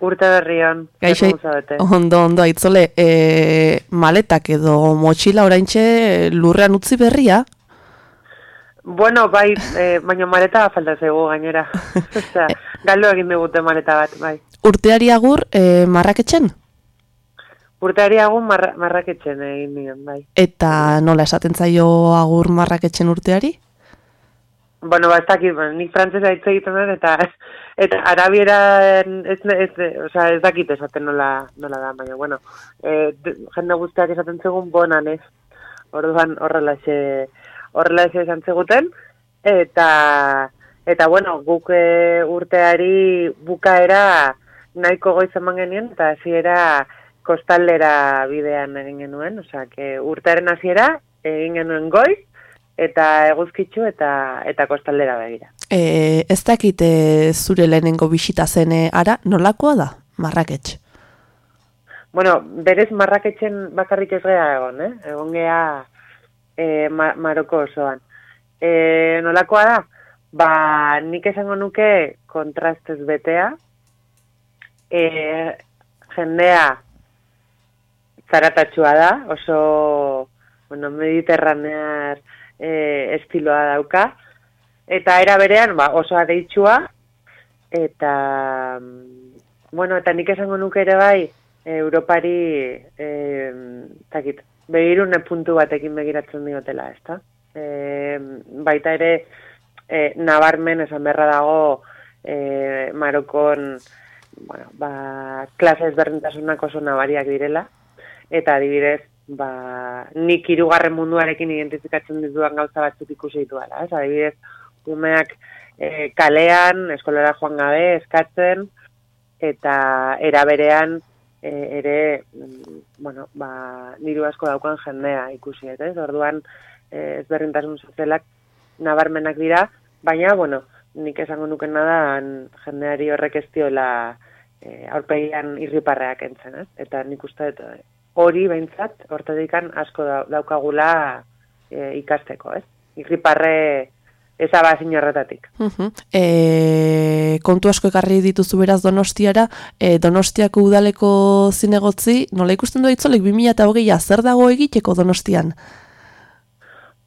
Urte berrion. Kaixo, Zabete. ondo, ondo, aitzole, e, maletak edo motxila oraintxe lurrean utzi berria, Bueno, bai, eh, baina maleta falta zego gainera. Osea, galdo egin digute maleta bat, bai. urteari agur e, marraketxen? Urteari agun marra, marraketzen egin nion, bai. Eta nola esaten zaio agur marraketxen urteari? Bueno, ba, ez dakit, ba, nik frantzesa hitz egiten dut, eta eta arabiera ez, ez, osea, ez dakit esaten nola, nola da, baina, bueno, e, jende guztiak esaten zegun bonan ez. Orduan horrelaxe horrelaxe esan zeguten, eta, eta bueno, guk e, urteari bukaera nahiko goiz eman genien, eta hasiera kostaldera bidean egin genuen, osea, que urtearen hasiera egin genuen goiz, eta eguzkitzu eta eta kostaldera begira. E, ez dakit e, zure lehenengo bisita zen e, ara, nolakoa da, marraketx? Bueno, berez marraketzen bakarrik ez gea egon, eh? Egon gea e, ma Maroko osoan. E, nolakoa da? Ba, nik esango nuke kontrastez betea, e, jendea zaratatxua da, oso bueno, mediterranear e, estiloa dauka, eta era berean ba, oso adeitsua, eta, mm, bueno, eta nik esango nuke ere bai, Europari, e, takit, begirune puntu batekin begiratzen diotela, ezta? E, baita ere, e, nabarmen esan beharra dago e, Marokon bueno, ba, klase ezberdintasunak oso nabariak direla, eta adibidez, ba, nik hirugarren munduarekin identifikatzen ditudan gauza batzuk ikusi dituala, ez? Adibidez, umeak e, kalean, eskolara joan gabe, eskatzen, eta eraberean e, ere, mm, bueno, ba, niru asko daukan jendea ikusi, ez? Orduan, e, ezberdintasun sozialak nabarmenak dira, baina, bueno, nik esango nuken nada jendeari horrek ez diola e, aurpegian irriparreak entzen, ez? Eta nik uste dut hori behintzat, hortedikan asko da, daukagula e, ikasteko, ez? Irriparre ezabazin horretatik. Uh e, kontu asko ekarri dituzu beraz donostiara, e, donostiako udaleko zinegotzi, nola ikusten du itzolek 2008a zer dago egiteko donostian?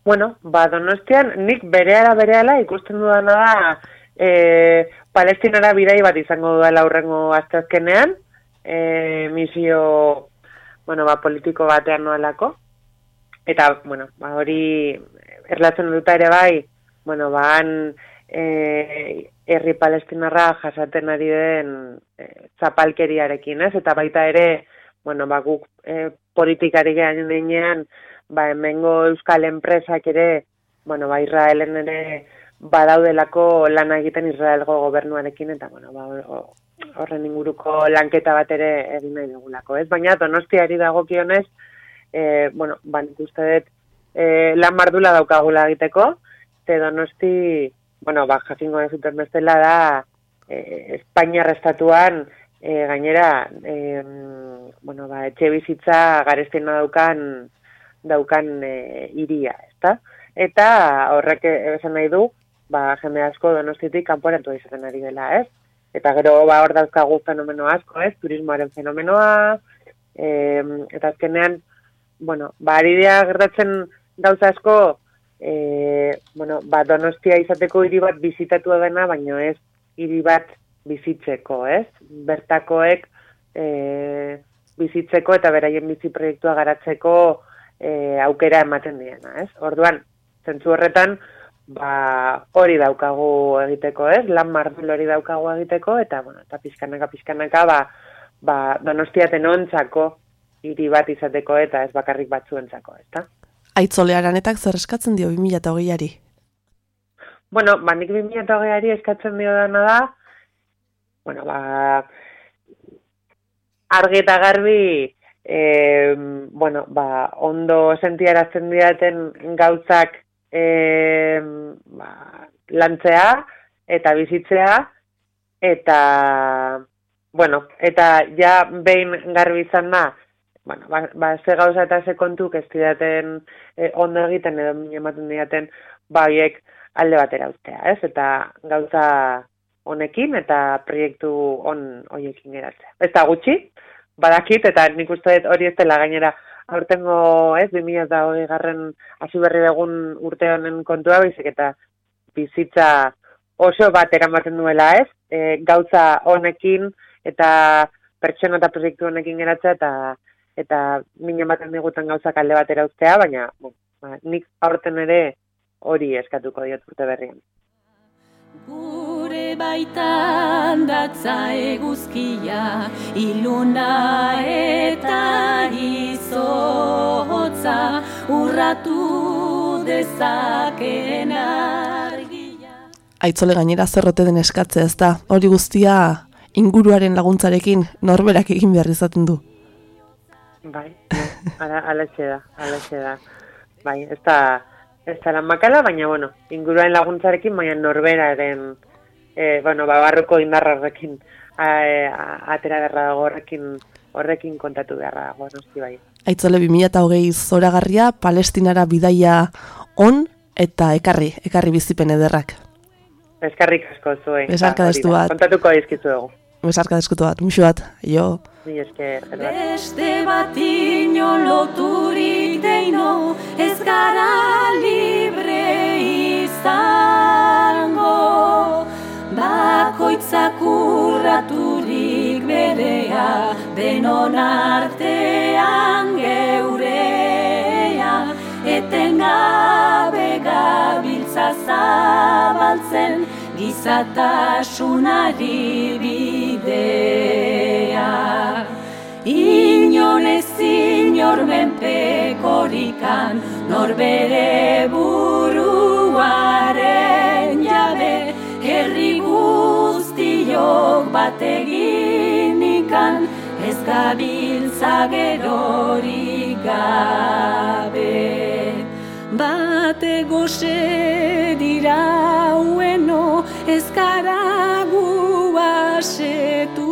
Bueno, ba, donostian, nik bereala bereala ikusten dudana da e, palestinara bidai bat izango duela aurrengo asteazkenean, e, misio, bueno, ba, politiko batean noelako. Eta, bueno, ba, hori erlatzen duta ere bai, bueno, ba, han e, herri palestinarra jasaten ari den e, zapalkeriarekin, ez? Eta baita ere, bueno, ba, guk e, politikari gehan denean, ba, hemengo euskal enpresak ere, bueno, ba, Israelen ere badaudelako lana egiten Israelgo gobernuarekin, eta, bueno, ba, o- horren inguruko lanketa bat ere egin nahi dugulako, ez? Baina donostiari dagokionez, e, bueno, ba, nik uste dut e, lan mardula daukagula egiteko, ze donosti, bueno, ba, jakingo zuten bestela da, e, Espainiar estatuan, e, gainera, e, bueno, ba, etxe bizitza garestena daukan, daukan e, iria, ezta? Eta horrek esan nahi du, ba, jende asko donostitik kanporatu izaten ari dela, ez? Eta gero ba hor dauzkagu fenomeno asko, ez? Turismoaren fenomenoa, e, eta azkenean, bueno, ba, ari dira gertatzen gauza asko, e, bueno, ba, donostia izateko hiri bat bizitatua dena, baino ez hiri bat bizitzeko, ez? Bertakoek e, bizitzeko eta beraien bizi proiektua garatzeko e, aukera ematen diena, ez? Orduan, zentzu horretan, ba, hori daukagu egiteko, ez? Lan mardul hori daukagu egiteko, eta, bueno, eta pizkanaka, pizkanaka, ba, ba, donostiaten ontzako hiri bat izateko eta ez bakarrik batzuentzako, ezta? Aitzolearanetak zer eskatzen dio 2008ari? Bueno, ba, nik 2008ari eskatzen dio dana da, bueno, ba, argi eta garbi, e, bueno, ba, ondo sentiarazten didaten gauzak e, ba, lantzea eta bizitzea, eta, bueno, eta ja behin garbi izan da, bueno, ba, ba ze gauza eta ze kontuk ez didaten e, ondo egiten edo ematen didaten, ba, horiek alde batera uztea, ez? Eta gauza honekin eta proiektu on hoiekin geratzea. Ez da gutxi, badakit, eta nik uste dut hori ez dela gainera aurtengo, ez, 2008 garren hasi berri dugun urte honen kontua, baizik eta bizitza oso bat eramaten duela, ez? E, gauza honekin eta pertsona eta proiektu honekin geratzea eta eta min ematen diguten gauzak alde batera uztea, baina bon, ba, nik aurten ere hori eskatuko diot urte berrian. Baitan datza eguzkia, iluna eta izotza, urratu dezaken argia. Aitzole gainera zerrote den eskatzea ez da, hori guztia inguruaren laguntzarekin norberak egin behar izaten du. Bai, ala, alaxe da, alaxe da. Bai, ez da, ez da lan makala, baina, bueno, inguruaren laguntzarekin, baina norberaren, e, bueno, ba, barruko indarrarrekin e, atera beharra dago horrekin, horrekin kontatu beharra dago, noski bai. Aitzole 2008 zoragarria, palestinara bidaia on eta ekarri, ekarri bizipen ederrak. Eskarrik asko zuen. Besarka destu bat. Kontatuko dizkizu dugu. Besarka deskutu bat, musu bat, jo. Ni esker. Beste bat ino loturik deino, ez gara libre izango. Bakoitzak urraturik berea, denon artean geurea, etengabe gabiltza zabaltzen, gizatasunari bidea. Inon ez inor menpekorikan, norbere buruaren guztiok bateginikan, ez gabiltza gerorik gabe. Bate goze dira ueno, ez gara gu asetuko.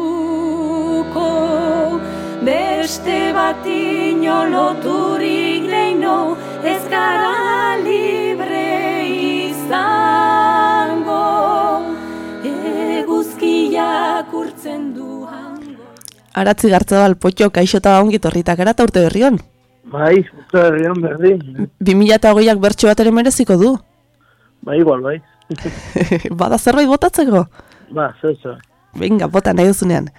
Beste bat ino loturik deino, ez gara libre Eguzkiak urtzen du Aratzi gartzabal potxo kaixota ongi torritak eta urte berrion. Bai, urte berrion berdin. 2008ak bertso bat ere mereziko du. Bai, igual, bai. Bada zerbait botatzeko? Ba, zer, zer. Venga, bota nahi duzunean.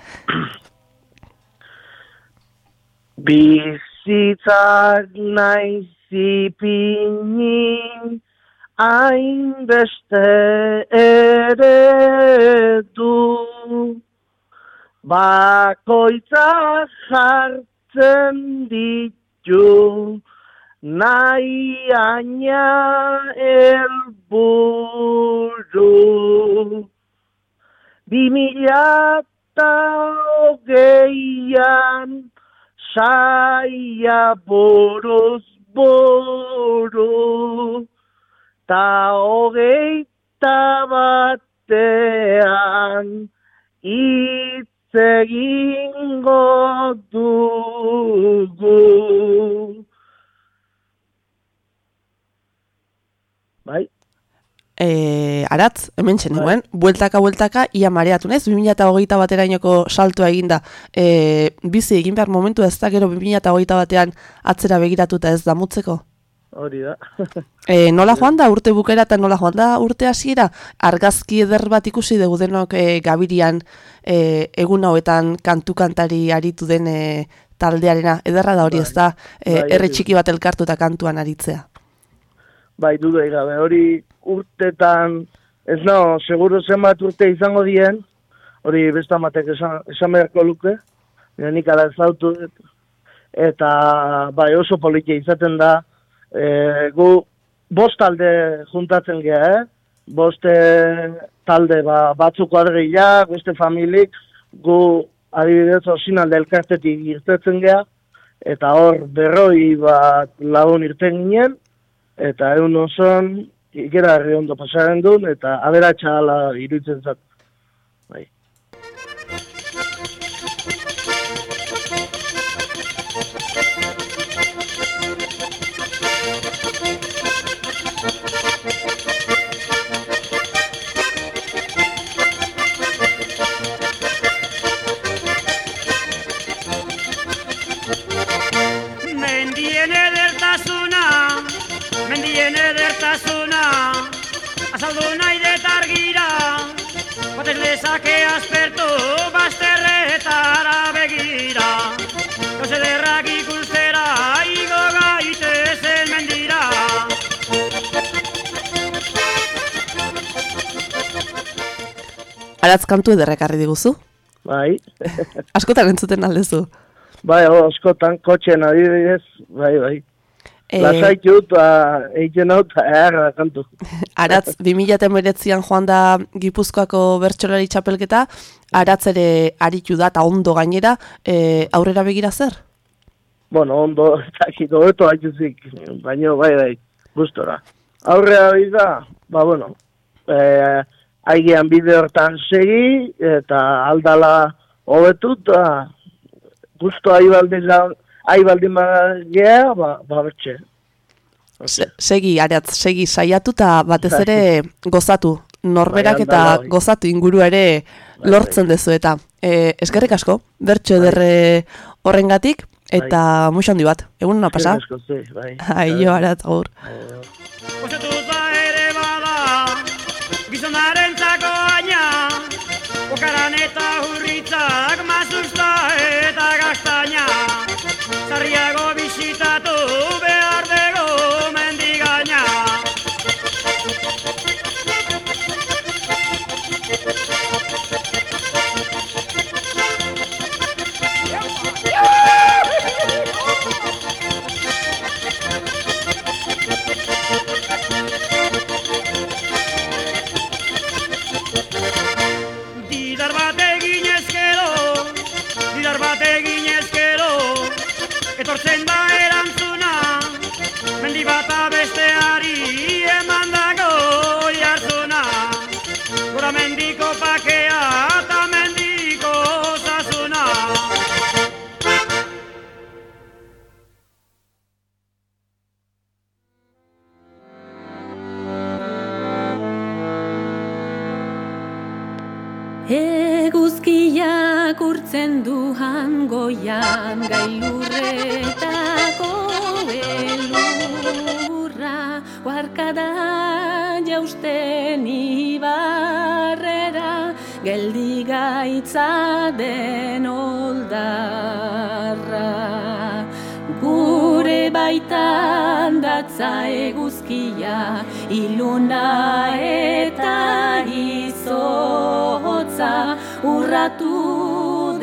Bizitzak nahi zipini hainbeste ere du bakoitzak jartzen ditu nahi aina elburu. Bi mila eta hogeian saia boroz boro, ta hogeita batean hitz egingo dugu. Bai? e, aratz, hemen txeneguen, bueltaka, bueltaka, ia mareatu nez, 2008 baterainoko saltua eginda, e, bizi egin behar momentu ez da gero 2008 batean atzera begiratuta ez damutzeko? Hori da. E, nola joan da urte bukera eta nola joan da urte hasiera? Argazki eder bat ikusi dugu denok e, gabirian e, egun hauetan kantu kantari aritu den e, taldearena, ederra da hori ez da, e, Bai, hori. txiki bat elkartu eta kantuan aritzea. Bai, duda gabe, hori urtetan, ez no, seguro zenbat urte izango dien, hori beste amatek esan, esan beharko luke, nik ala ezautu eta bai oso politia izaten da, e, gu bost talde juntatzen gea, eh? bost eh, talde ba, batzuk kuadrillak, beste familik, gu adibidez osinalde elkartetik irtetzen gea, eta hor berroi bat lagun irten ginen, eta egun oson ikera herri ondo pasaren duen, eta aberatsa ala iruditzen zat. Bai. Aratz kantu ederrekarri diguzu? Bai. Askotan entzuten aldezu. Bai, o, askotan kotxen adibidez, bai, bai. Eh, Lasaitu eta egiten hau eta erra kantu. Aratz 2019an joan da Gipuzkoako bertsolari txapelketa, Aratz ere aritu da eta ondo gainera, e, aurrera begira zer? Bueno, ondo, eta kito beto haitzuzik, baina bai, bai, gustora. Aurrea da, ba, bueno, eh, aigean bide hortan segi, eta aldala hobetu, eta gusto ahi baldin, ahi baldin bagea, ba, ba, bertxe. Se, segi, Aratz, segi saiatu eta batez ere gozatu. Norberak Bai, eta handala, bai. gozatu inguru ere lortzen dezu eta. E, eskerrik asko, bertso ederre horrengatik, eta muixo handi bat. Egun ona pasa? Bai. Aio, Aratz, gaur. Osetuta ere bada, okaran eta hurritzak, mazusta eta gaztaina. Zarriago bisitatu behar dugu mendigaina. Didar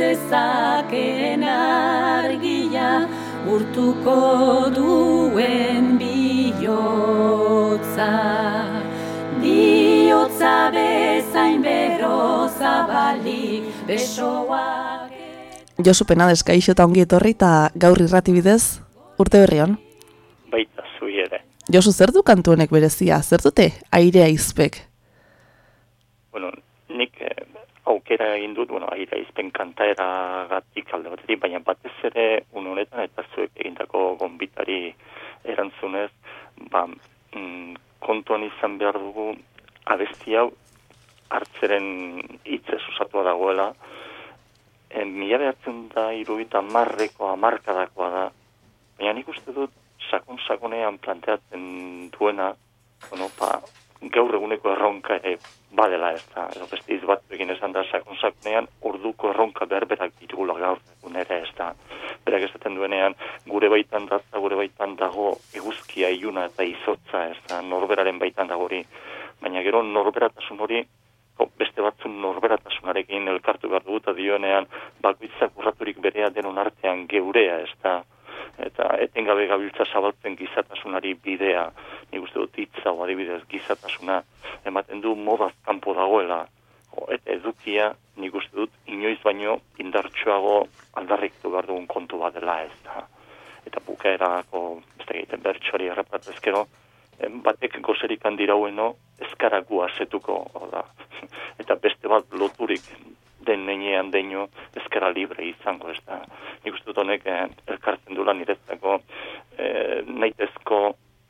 dezaken argia, urtuko duen bihotza. Bihotza bezain bero zabalik, besoak Josu Penades, kaixo eta ongi etorri eta gaur irrati bidez, urte berri hon. baita zui ere. Josu, zer du kantu honek berezia? Zer dute airea izpek? Bueno, aukera egin dut, bueno, aire izpen kantaera gatik alde batetik, baina batez ere un honetan eta zuek egindako gonbitari erantzunez, ba, mm, kontuan izan behar dugu abesti hau hartzeren hitzez osatua dagoela, e, mila behatzen da iruita marreko amarkadakoa da, baina nik uste dut sakon-sakonean planteatzen duena, bueno, pa, gaur eguneko erronka ere badela ez da, edo beste hitz batzuekin esan da sakon-sakonean orduko erronka berberak ditugula gaur egun ere ez da. Berak esaten duenean, gure baitan datza, gure baitan dago eguzkia iluna eta izotza ez da, norberaren baitan dago hori. Baina gero norberatasun hori beste batzun norberatasunarekin elkartu behar dugu eta dioenean bakoitzak urraturik berea denon artean geurea ez da eta etengabe gabiltza zabaltzen gizatasunari bidea, nik uste dut hitza o adibidez gizatasuna ematen du modaz kanpo dagoela, o, eta edukia nik uste dut inoiz baino indartsuago aldarriktu behar dugun kontu bat dela ez da. Eta bukaerako, ez da egiten bertsoari errapatezkero, em, batek gozerik handiraueno ezkaragu azetuko, hau da. eta beste bat loturik den nenean deino ezkara libre izango, ez da. Nik uste dut honek eh, elkartzen dula niretzako eh, naitezko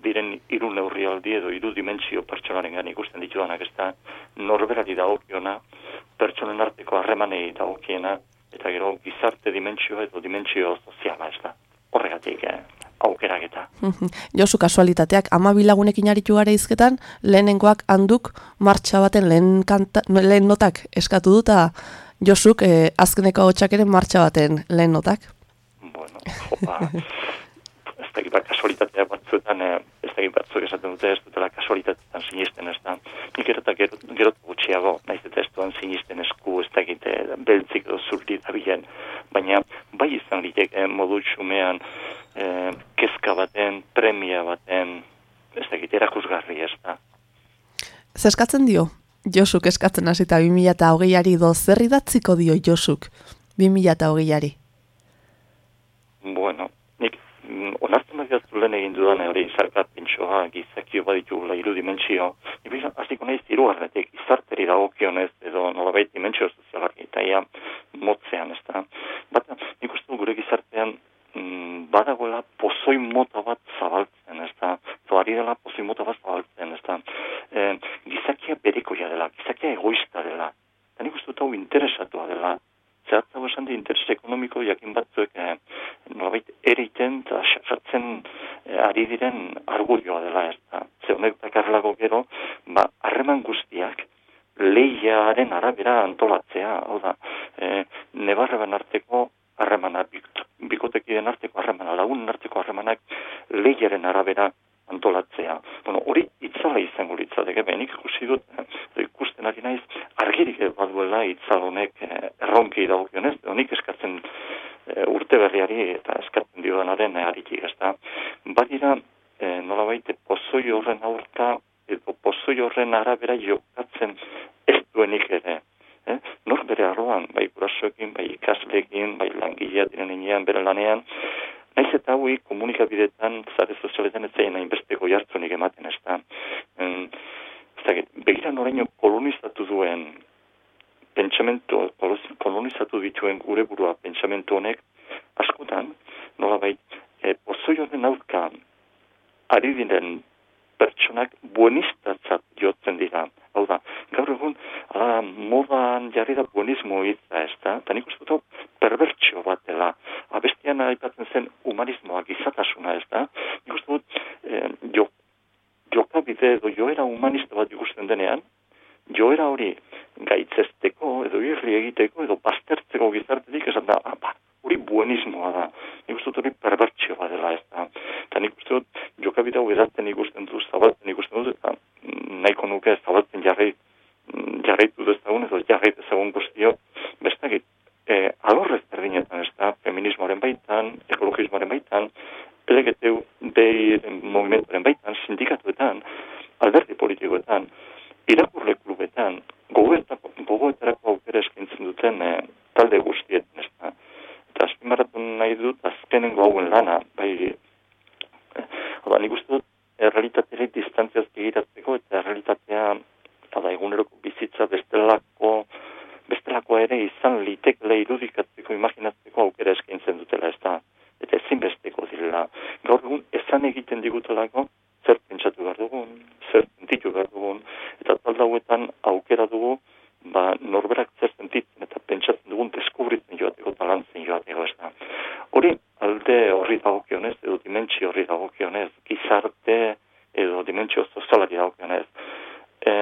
diren hiru neurrialdi edo hiru dimentsio pertsonaren gani ikusten ditudanak, ez da, norberari dagokiona, pertsonen arteko harremanei dagokiena, eta gero gizarte dimentsio edo dimentsio soziala, ez da. Horregatik, eh, aukerak eta. Josu kasualitateak ama lagunekin aritu gara izketan, lehenengoak handuk martxa baten lehen, kanta, lehen notak eskatu du, eta Josuk eh, azkeneko hotxak ere martxa baten lehen notak. Jopa, ez dakit bat kasualitatea batzuetan, eh, ez dakit batzuk esaten dute ez dutela kasualitatetan sinisten ez da. Nik erota gero, gero gutxiago, naiz eta ez duan sinisten esku, ez dakit eh, beltzik edo zurti dabilen, baina bai izan liteke modu txumean eh, kezka baten, premia baten, ez dakit erakusgarri ez da. Zeskatzen dio, Josuk eskatzen hasita 2008ari do zer idatziko dio Josuk 2008ari. Bueno, nik mm, onartzen badiatu lehen egin dudan hori zarkat pentsoa gizakio baditugula hiru dimentsio. Nik bisa, hasiko naiz hirugarretik izarteri dagokionez edo nolabait dimentsio sozialari eta ia motzean, ez da. Bata, nik uste gure gizartean mm, badagoela pozoi mota bat zabaltzen, ez da. Zo ari dela pozoi mota bat zabaltzen, ez da. E, gizakia berekoia dela, gizakia egoista dela. Eta nik uste dut hau interesatua dela. Zehatzago esan di interes ekonomiko jakin batzuek eh, nolabait ereiten eta sartzen eh, ari diren argudioa dela ez da. Ze honek dakarrelako gero, ba, harreman guztiak lehiaren arabera antolatzea, hau da, eh, nebarreban arteko harremana, bik- bikotekiden arteko harremana, lagunen arteko harremanak lehiaren arabera antolatzea. Bueno, hori itzala izango litzateke, benik ikusi dut, eh, ikusten ari naiz, argirik baduela itzal honek eh, erronkei dagokionez, edo nik eskatzen eh, urte berriari eta eskatzen diodanaren eh, aritik, ez da. Badira, eh, nolabait, pozoi horren aurka, edo pozoi horren arabera jokatzen ez duenik ere. Eh? Nor bere arloan, bai gurasoekin, bai ikasleekin, bai langilea diren bere lanean, Naiz eta hauek komunikabidetan, zare sozialetan ez zain hainbesteko jartzonik ematen, ez da. Mm, ez begira noraino kolonizatu duen pentsamentu, kolonizatu dituen gure burua pentsamentu honek, askotan, nolabait, e, pozoi honen aurka ari diren pertsonak buenistatzat jotzen dira. Hau da, gaur egun, ala, modan jarri da buenismo hitza, ez da? Eta nik uste dut hau perbertsio bat dela. Abestian aipatzen zen humanismoa, gizatasuna, ez da? Nik uste dut, eh, jo, jokabide edo joera humanista bat ikusten denean, joera hori gaitzesteko edo irri egiteko edo baztertzeko gizartetik esan da, ah, ba, hori buenismoa da. Nik uste dut hori perbertsio bat dela, ez da. Eta nik uste dut jokabide hau edatzen ikusten dut, zabaltzen ikusten dut, eta nahiko nuke zabaltzen jarri, mm, jarraitu dezagun edo jarraitu dezagun guztio, bestakit, e, alorrez berdinetan, ez da, feminismoaren baitan, ekologismoaren baitan, LGTB movimentoaren baitan, sindikatuetan, alderdi politikoetan, irakurle klubetan, gogoetarako, gogoetarako aukera eskaintzen duten e, talde guztietan, ez da. Eta azpimarratu nahi dut azkenengo hauen lana, bai, eh, hau da, nik uste dut, errealitateari distantziaz begiratzeko eta errealitatea, hau da, eguneroko bizitza bestelako, bestelako ere izan litekele irudikatzeko, imaginatzeko aukera eskaintzen dutela, ez da. Eta ezinbesteko direla. Gaur egun, ezan egiten digutelako, zer pentsatu behar dugun, zer sentitu behar dugun, eta talda hauetan aukera dugu, ba, norberak zer sentitzen eta pentsatzen dugun deskubritzen joateko, talantzen joateko, ez da. Hori, alde horri dagokionez, edo dimentsio horri dagokionez, gizarte edo dimentsio sozialari dagokionez. E,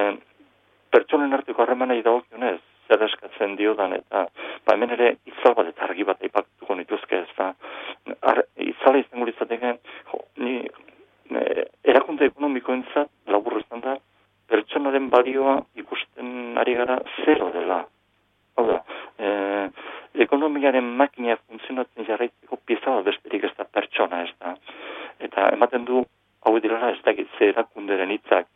pertsonen arteko harremanei dagokionez, zer eskatzen diodan eta ba hemen ere itzal bat eta argi bat aipatuko nituzke ez da Ar, itzala izango ni e, erakunde ekonomikoentzat labur izan da pertsonaren balioa ikusten ari gara zero dela. Hau da e, ekonomiaren makina funtzionatzen jarraitzeko pieza bat besterik ez da pertsona ez da. Eta ematen du hau direla ez dakit ze erakunderen hitzak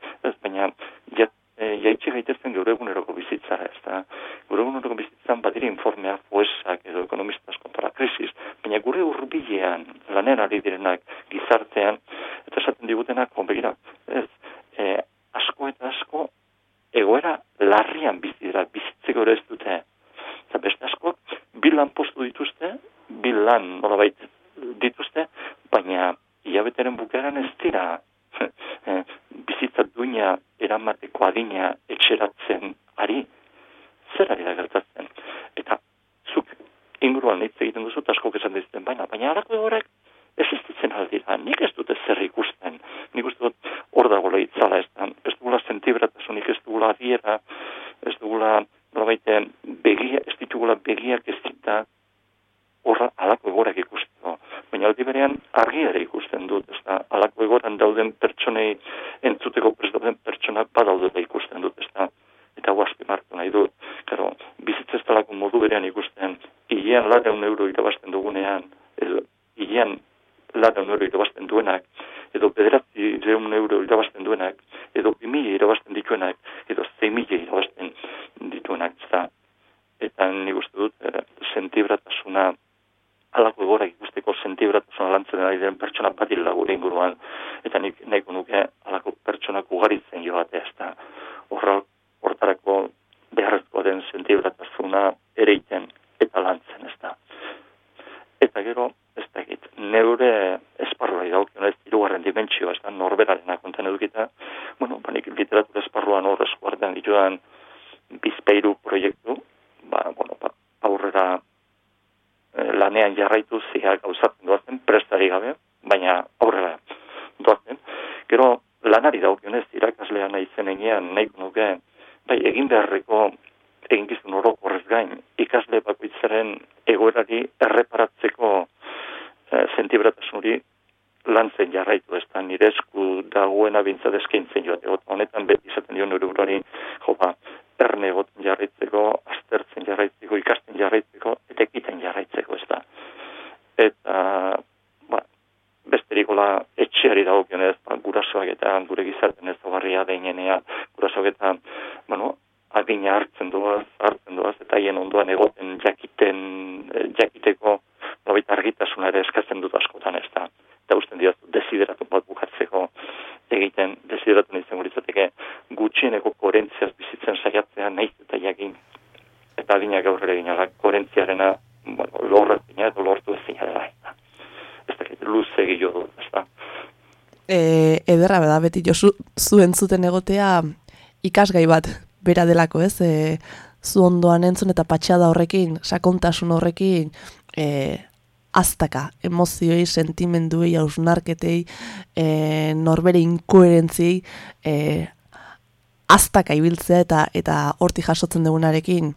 beti jo zu, zuen zuten egotea ikasgai bat bera delako, ez? E, zu ondoan entzun eta patxada horrekin, sakontasun horrekin, e, aztaka, emozioi, sentimenduei, hausnarketei, e, norbere inkoherentziei, e, aztaka ibiltzea eta eta horti jasotzen dugunarekin,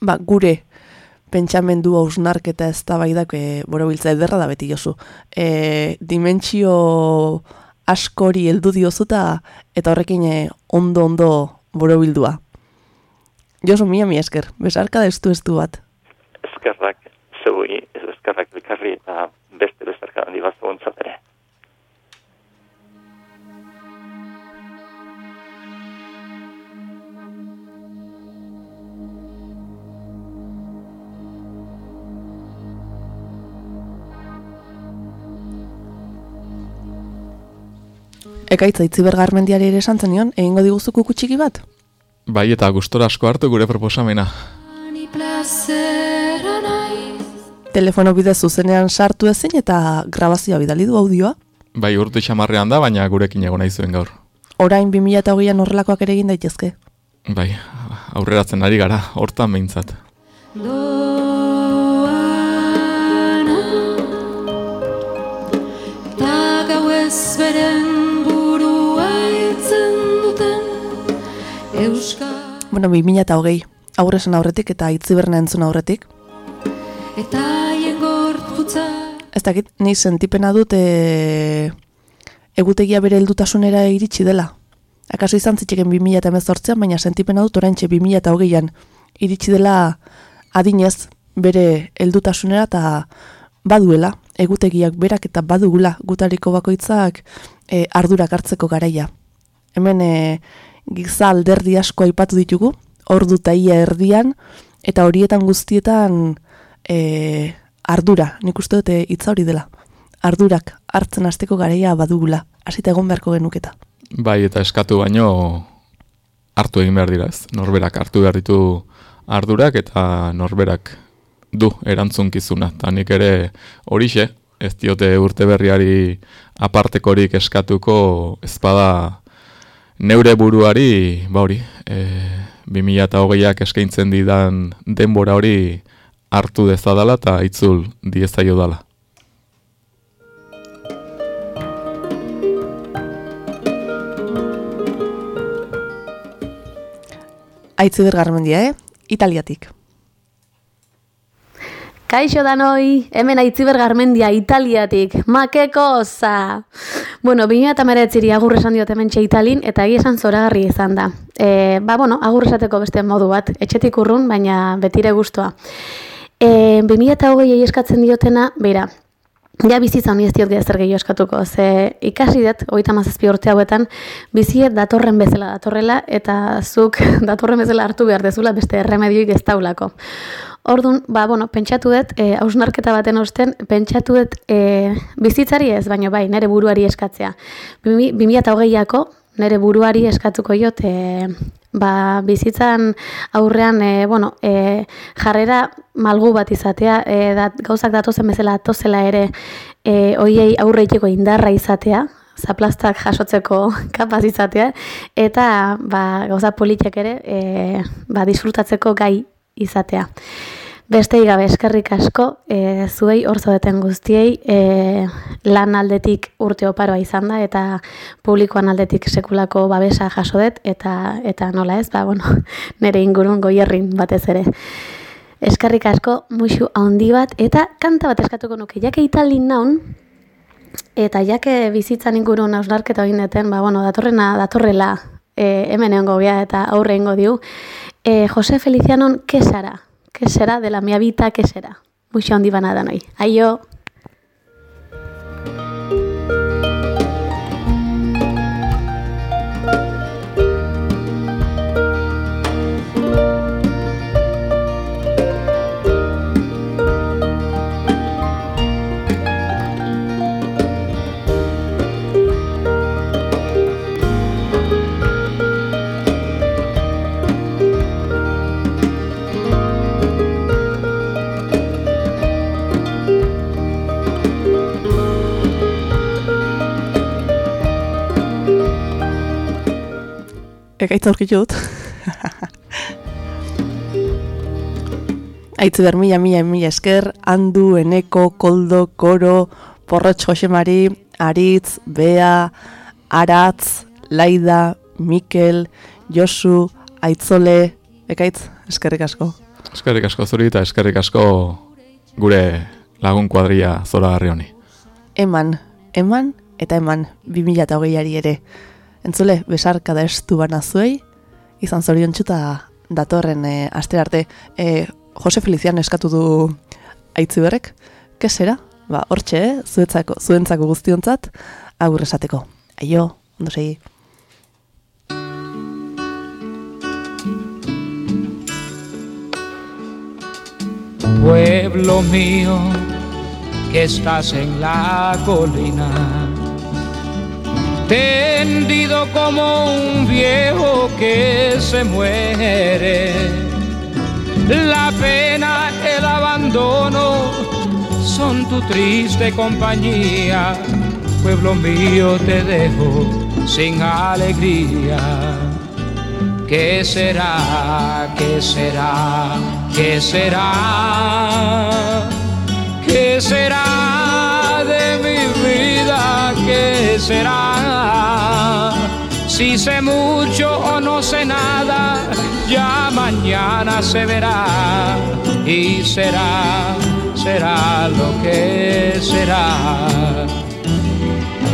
ba, gure pentsamendu hausnarketa ez da baidak, e, borobiltza ederra da beti jozu. E, dimentsio askori heldu diozuta eta horrekin e, ondo-ondo borobildua. Josu, mia mi esker, besarka da estu estu bat. Eskerrak zeui, ez eskerrak elkarri eta beste besarka handi bat ere. Ekaitza itziber garmendiari ere esan zenion, egingo diguzu kuku txiki bat? Bai, eta gustora asko hartu gure proposamena. Telefono bidez zuzenean sartu ezin eta grabazioa bidali du audioa. Bai, urte xamarrean da, baina gurekin egon nahi zuen gaur. orain 2008an horrelakoak ere egin daitezke. Bai, aurreratzen ari gara, hortan behintzat. Ta Euskal Bueno, 2008, aurrezen aurretik eta itziberna entzun aurretik. eta haien gorputza Ez dakit, ni sentipena dut e, egutegia bere heldutasunera iritsi dela. Akaso izan zitzeken 2018an, baina sentipena dut oraintxe 2008an iritsi dela adinez bere heldutasunera eta baduela, egutegiak berak eta badugula gutariko bakoitzak e, ardurak hartzeko garaia. Hemen e, giza alderdi asko aipatu ditugu, ordu eta ia erdian, eta horietan guztietan e, ardura, nik uste dute hitza hori dela. Ardurak hartzen hasteko garaia badugula, hasita egon beharko genuketa. Bai, eta eskatu baino hartu egin behar dira ez. Norberak hartu behar ditu ardurak eta norberak du erantzunkizuna. Ta nik ere horixe, ez diote urte berriari apartekorik eskatuko ezpada neure buruari, ba hori, e, 2008ak eskaintzen didan denbora hori hartu dezadala eta itzul diezaio dala. Aitziber garmendia, eh? Italiatik. Kaixo danoi, hemen aitziber garmendia italiatik, makeko za! Bueno, bine eta meretziri agur esan diot hemen Italin, eta egia esan zoragarri izan da. E, ba, bueno, agur esateko beste modu bat, etxetik urrun, baina betire guztua. E, 2008 eskatzen diotena, beira, Ja bizitza honi ez diot zer gehiago eskatuko, ze ikasi dut, hogeita mazazpi urte hauetan, biziet datorren bezala datorrela, eta zuk datorren bezala hartu behar dezula beste erremedioik ez daulako. Orduan, ba, bueno, pentsatu dut, e, hausnarketa baten osten, pentsatu dut e, bizitzari ez, baino bai, nere buruari eskatzea. 2008ako, nere buruari eskatuko jot, e, ba, bizitzan aurrean, e, bueno, e, jarrera malgu bat izatea, e, dat, gauzak datozen bezala atozela ere, e, oiei aurreiteko indarra izatea, zaplastak jasotzeko kapaz izatea, eta ba, gauza politiak ere e, ba, disfrutatzeko gai izatea. Beste gabe eskerrik asko, e, zuei hor zaudeten guztiei, e, lan aldetik urte oparoa izan da, eta publikoan aldetik sekulako babesa jaso dut, eta, eta nola ez, ba, bueno, nire ingurun goierrin batez ere. Eskerrik asko, musu handi bat, eta kanta bat eskatuko nuke, jake italin naun, eta jake bizitzan ingurun hausnarketa egin deten, ba, bueno, datorrena, datorrela, e, hemen egongo gea eta aurre egingo diu, e, Jose Felicianon, kesara? ¿Qué será de la mia vida? ¿Qué será? Mucho handi bana da noi. Aio! Ekaitz aurkitu dut. Aitziber mila, mila, mila esker, handu, eneko, koldo, koro, porrotx Josemari, aritz, bea, aratz, laida, mikel, josu, aitzole, ekaitz, eskerrik asko. Eskerrik asko zuri eta eskerrik asko gure lagun kuadria zoragarri honi. Eman, eman eta eman 2008ari ere. Entzule, besarka da estu bana zuei, izan zorion txuta datorren e, aste arte. E, Jose Felician eskatu du aitziberrek, kesera? Ba, hortxe, eh? zuetzako, zuentzako guztiontzat, agur esateko. Aio, ondo segi. Pueblo mío, que estás en la colina, tendido como un viejo que se muere. La pena, el abandono son tu triste compañía. Pueblo mío, te dejo sin alegría. ¿Qué será? ¿Qué será? ¿Qué será? ¿Qué será de mi vida? ¿Qué será? Si sé mucho o no sé nada, ya mañana se verá y será, será lo que será.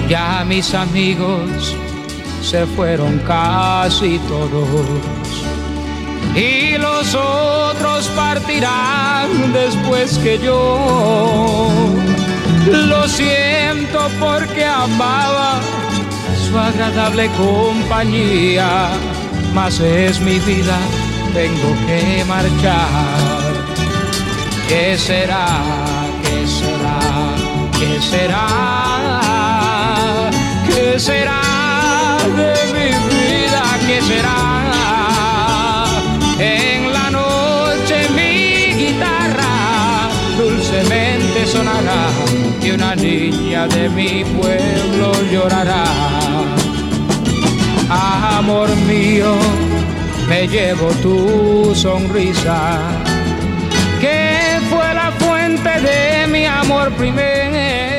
Ya mis amigos se fueron casi todos y los otros partirán después que yo. Lo siento porque amaba agradable compañía, mas es mi vida, tengo que marchar. ¿Qué será? ¿Qué será? ¿Qué será? ¿Qué será de mi vida? ¿Qué será? En la noche mi guitarra dulcemente sonará y una niña de mi pueblo llorará. Amor mío, me llevo tu sonrisa, que fue la fuente de mi amor primero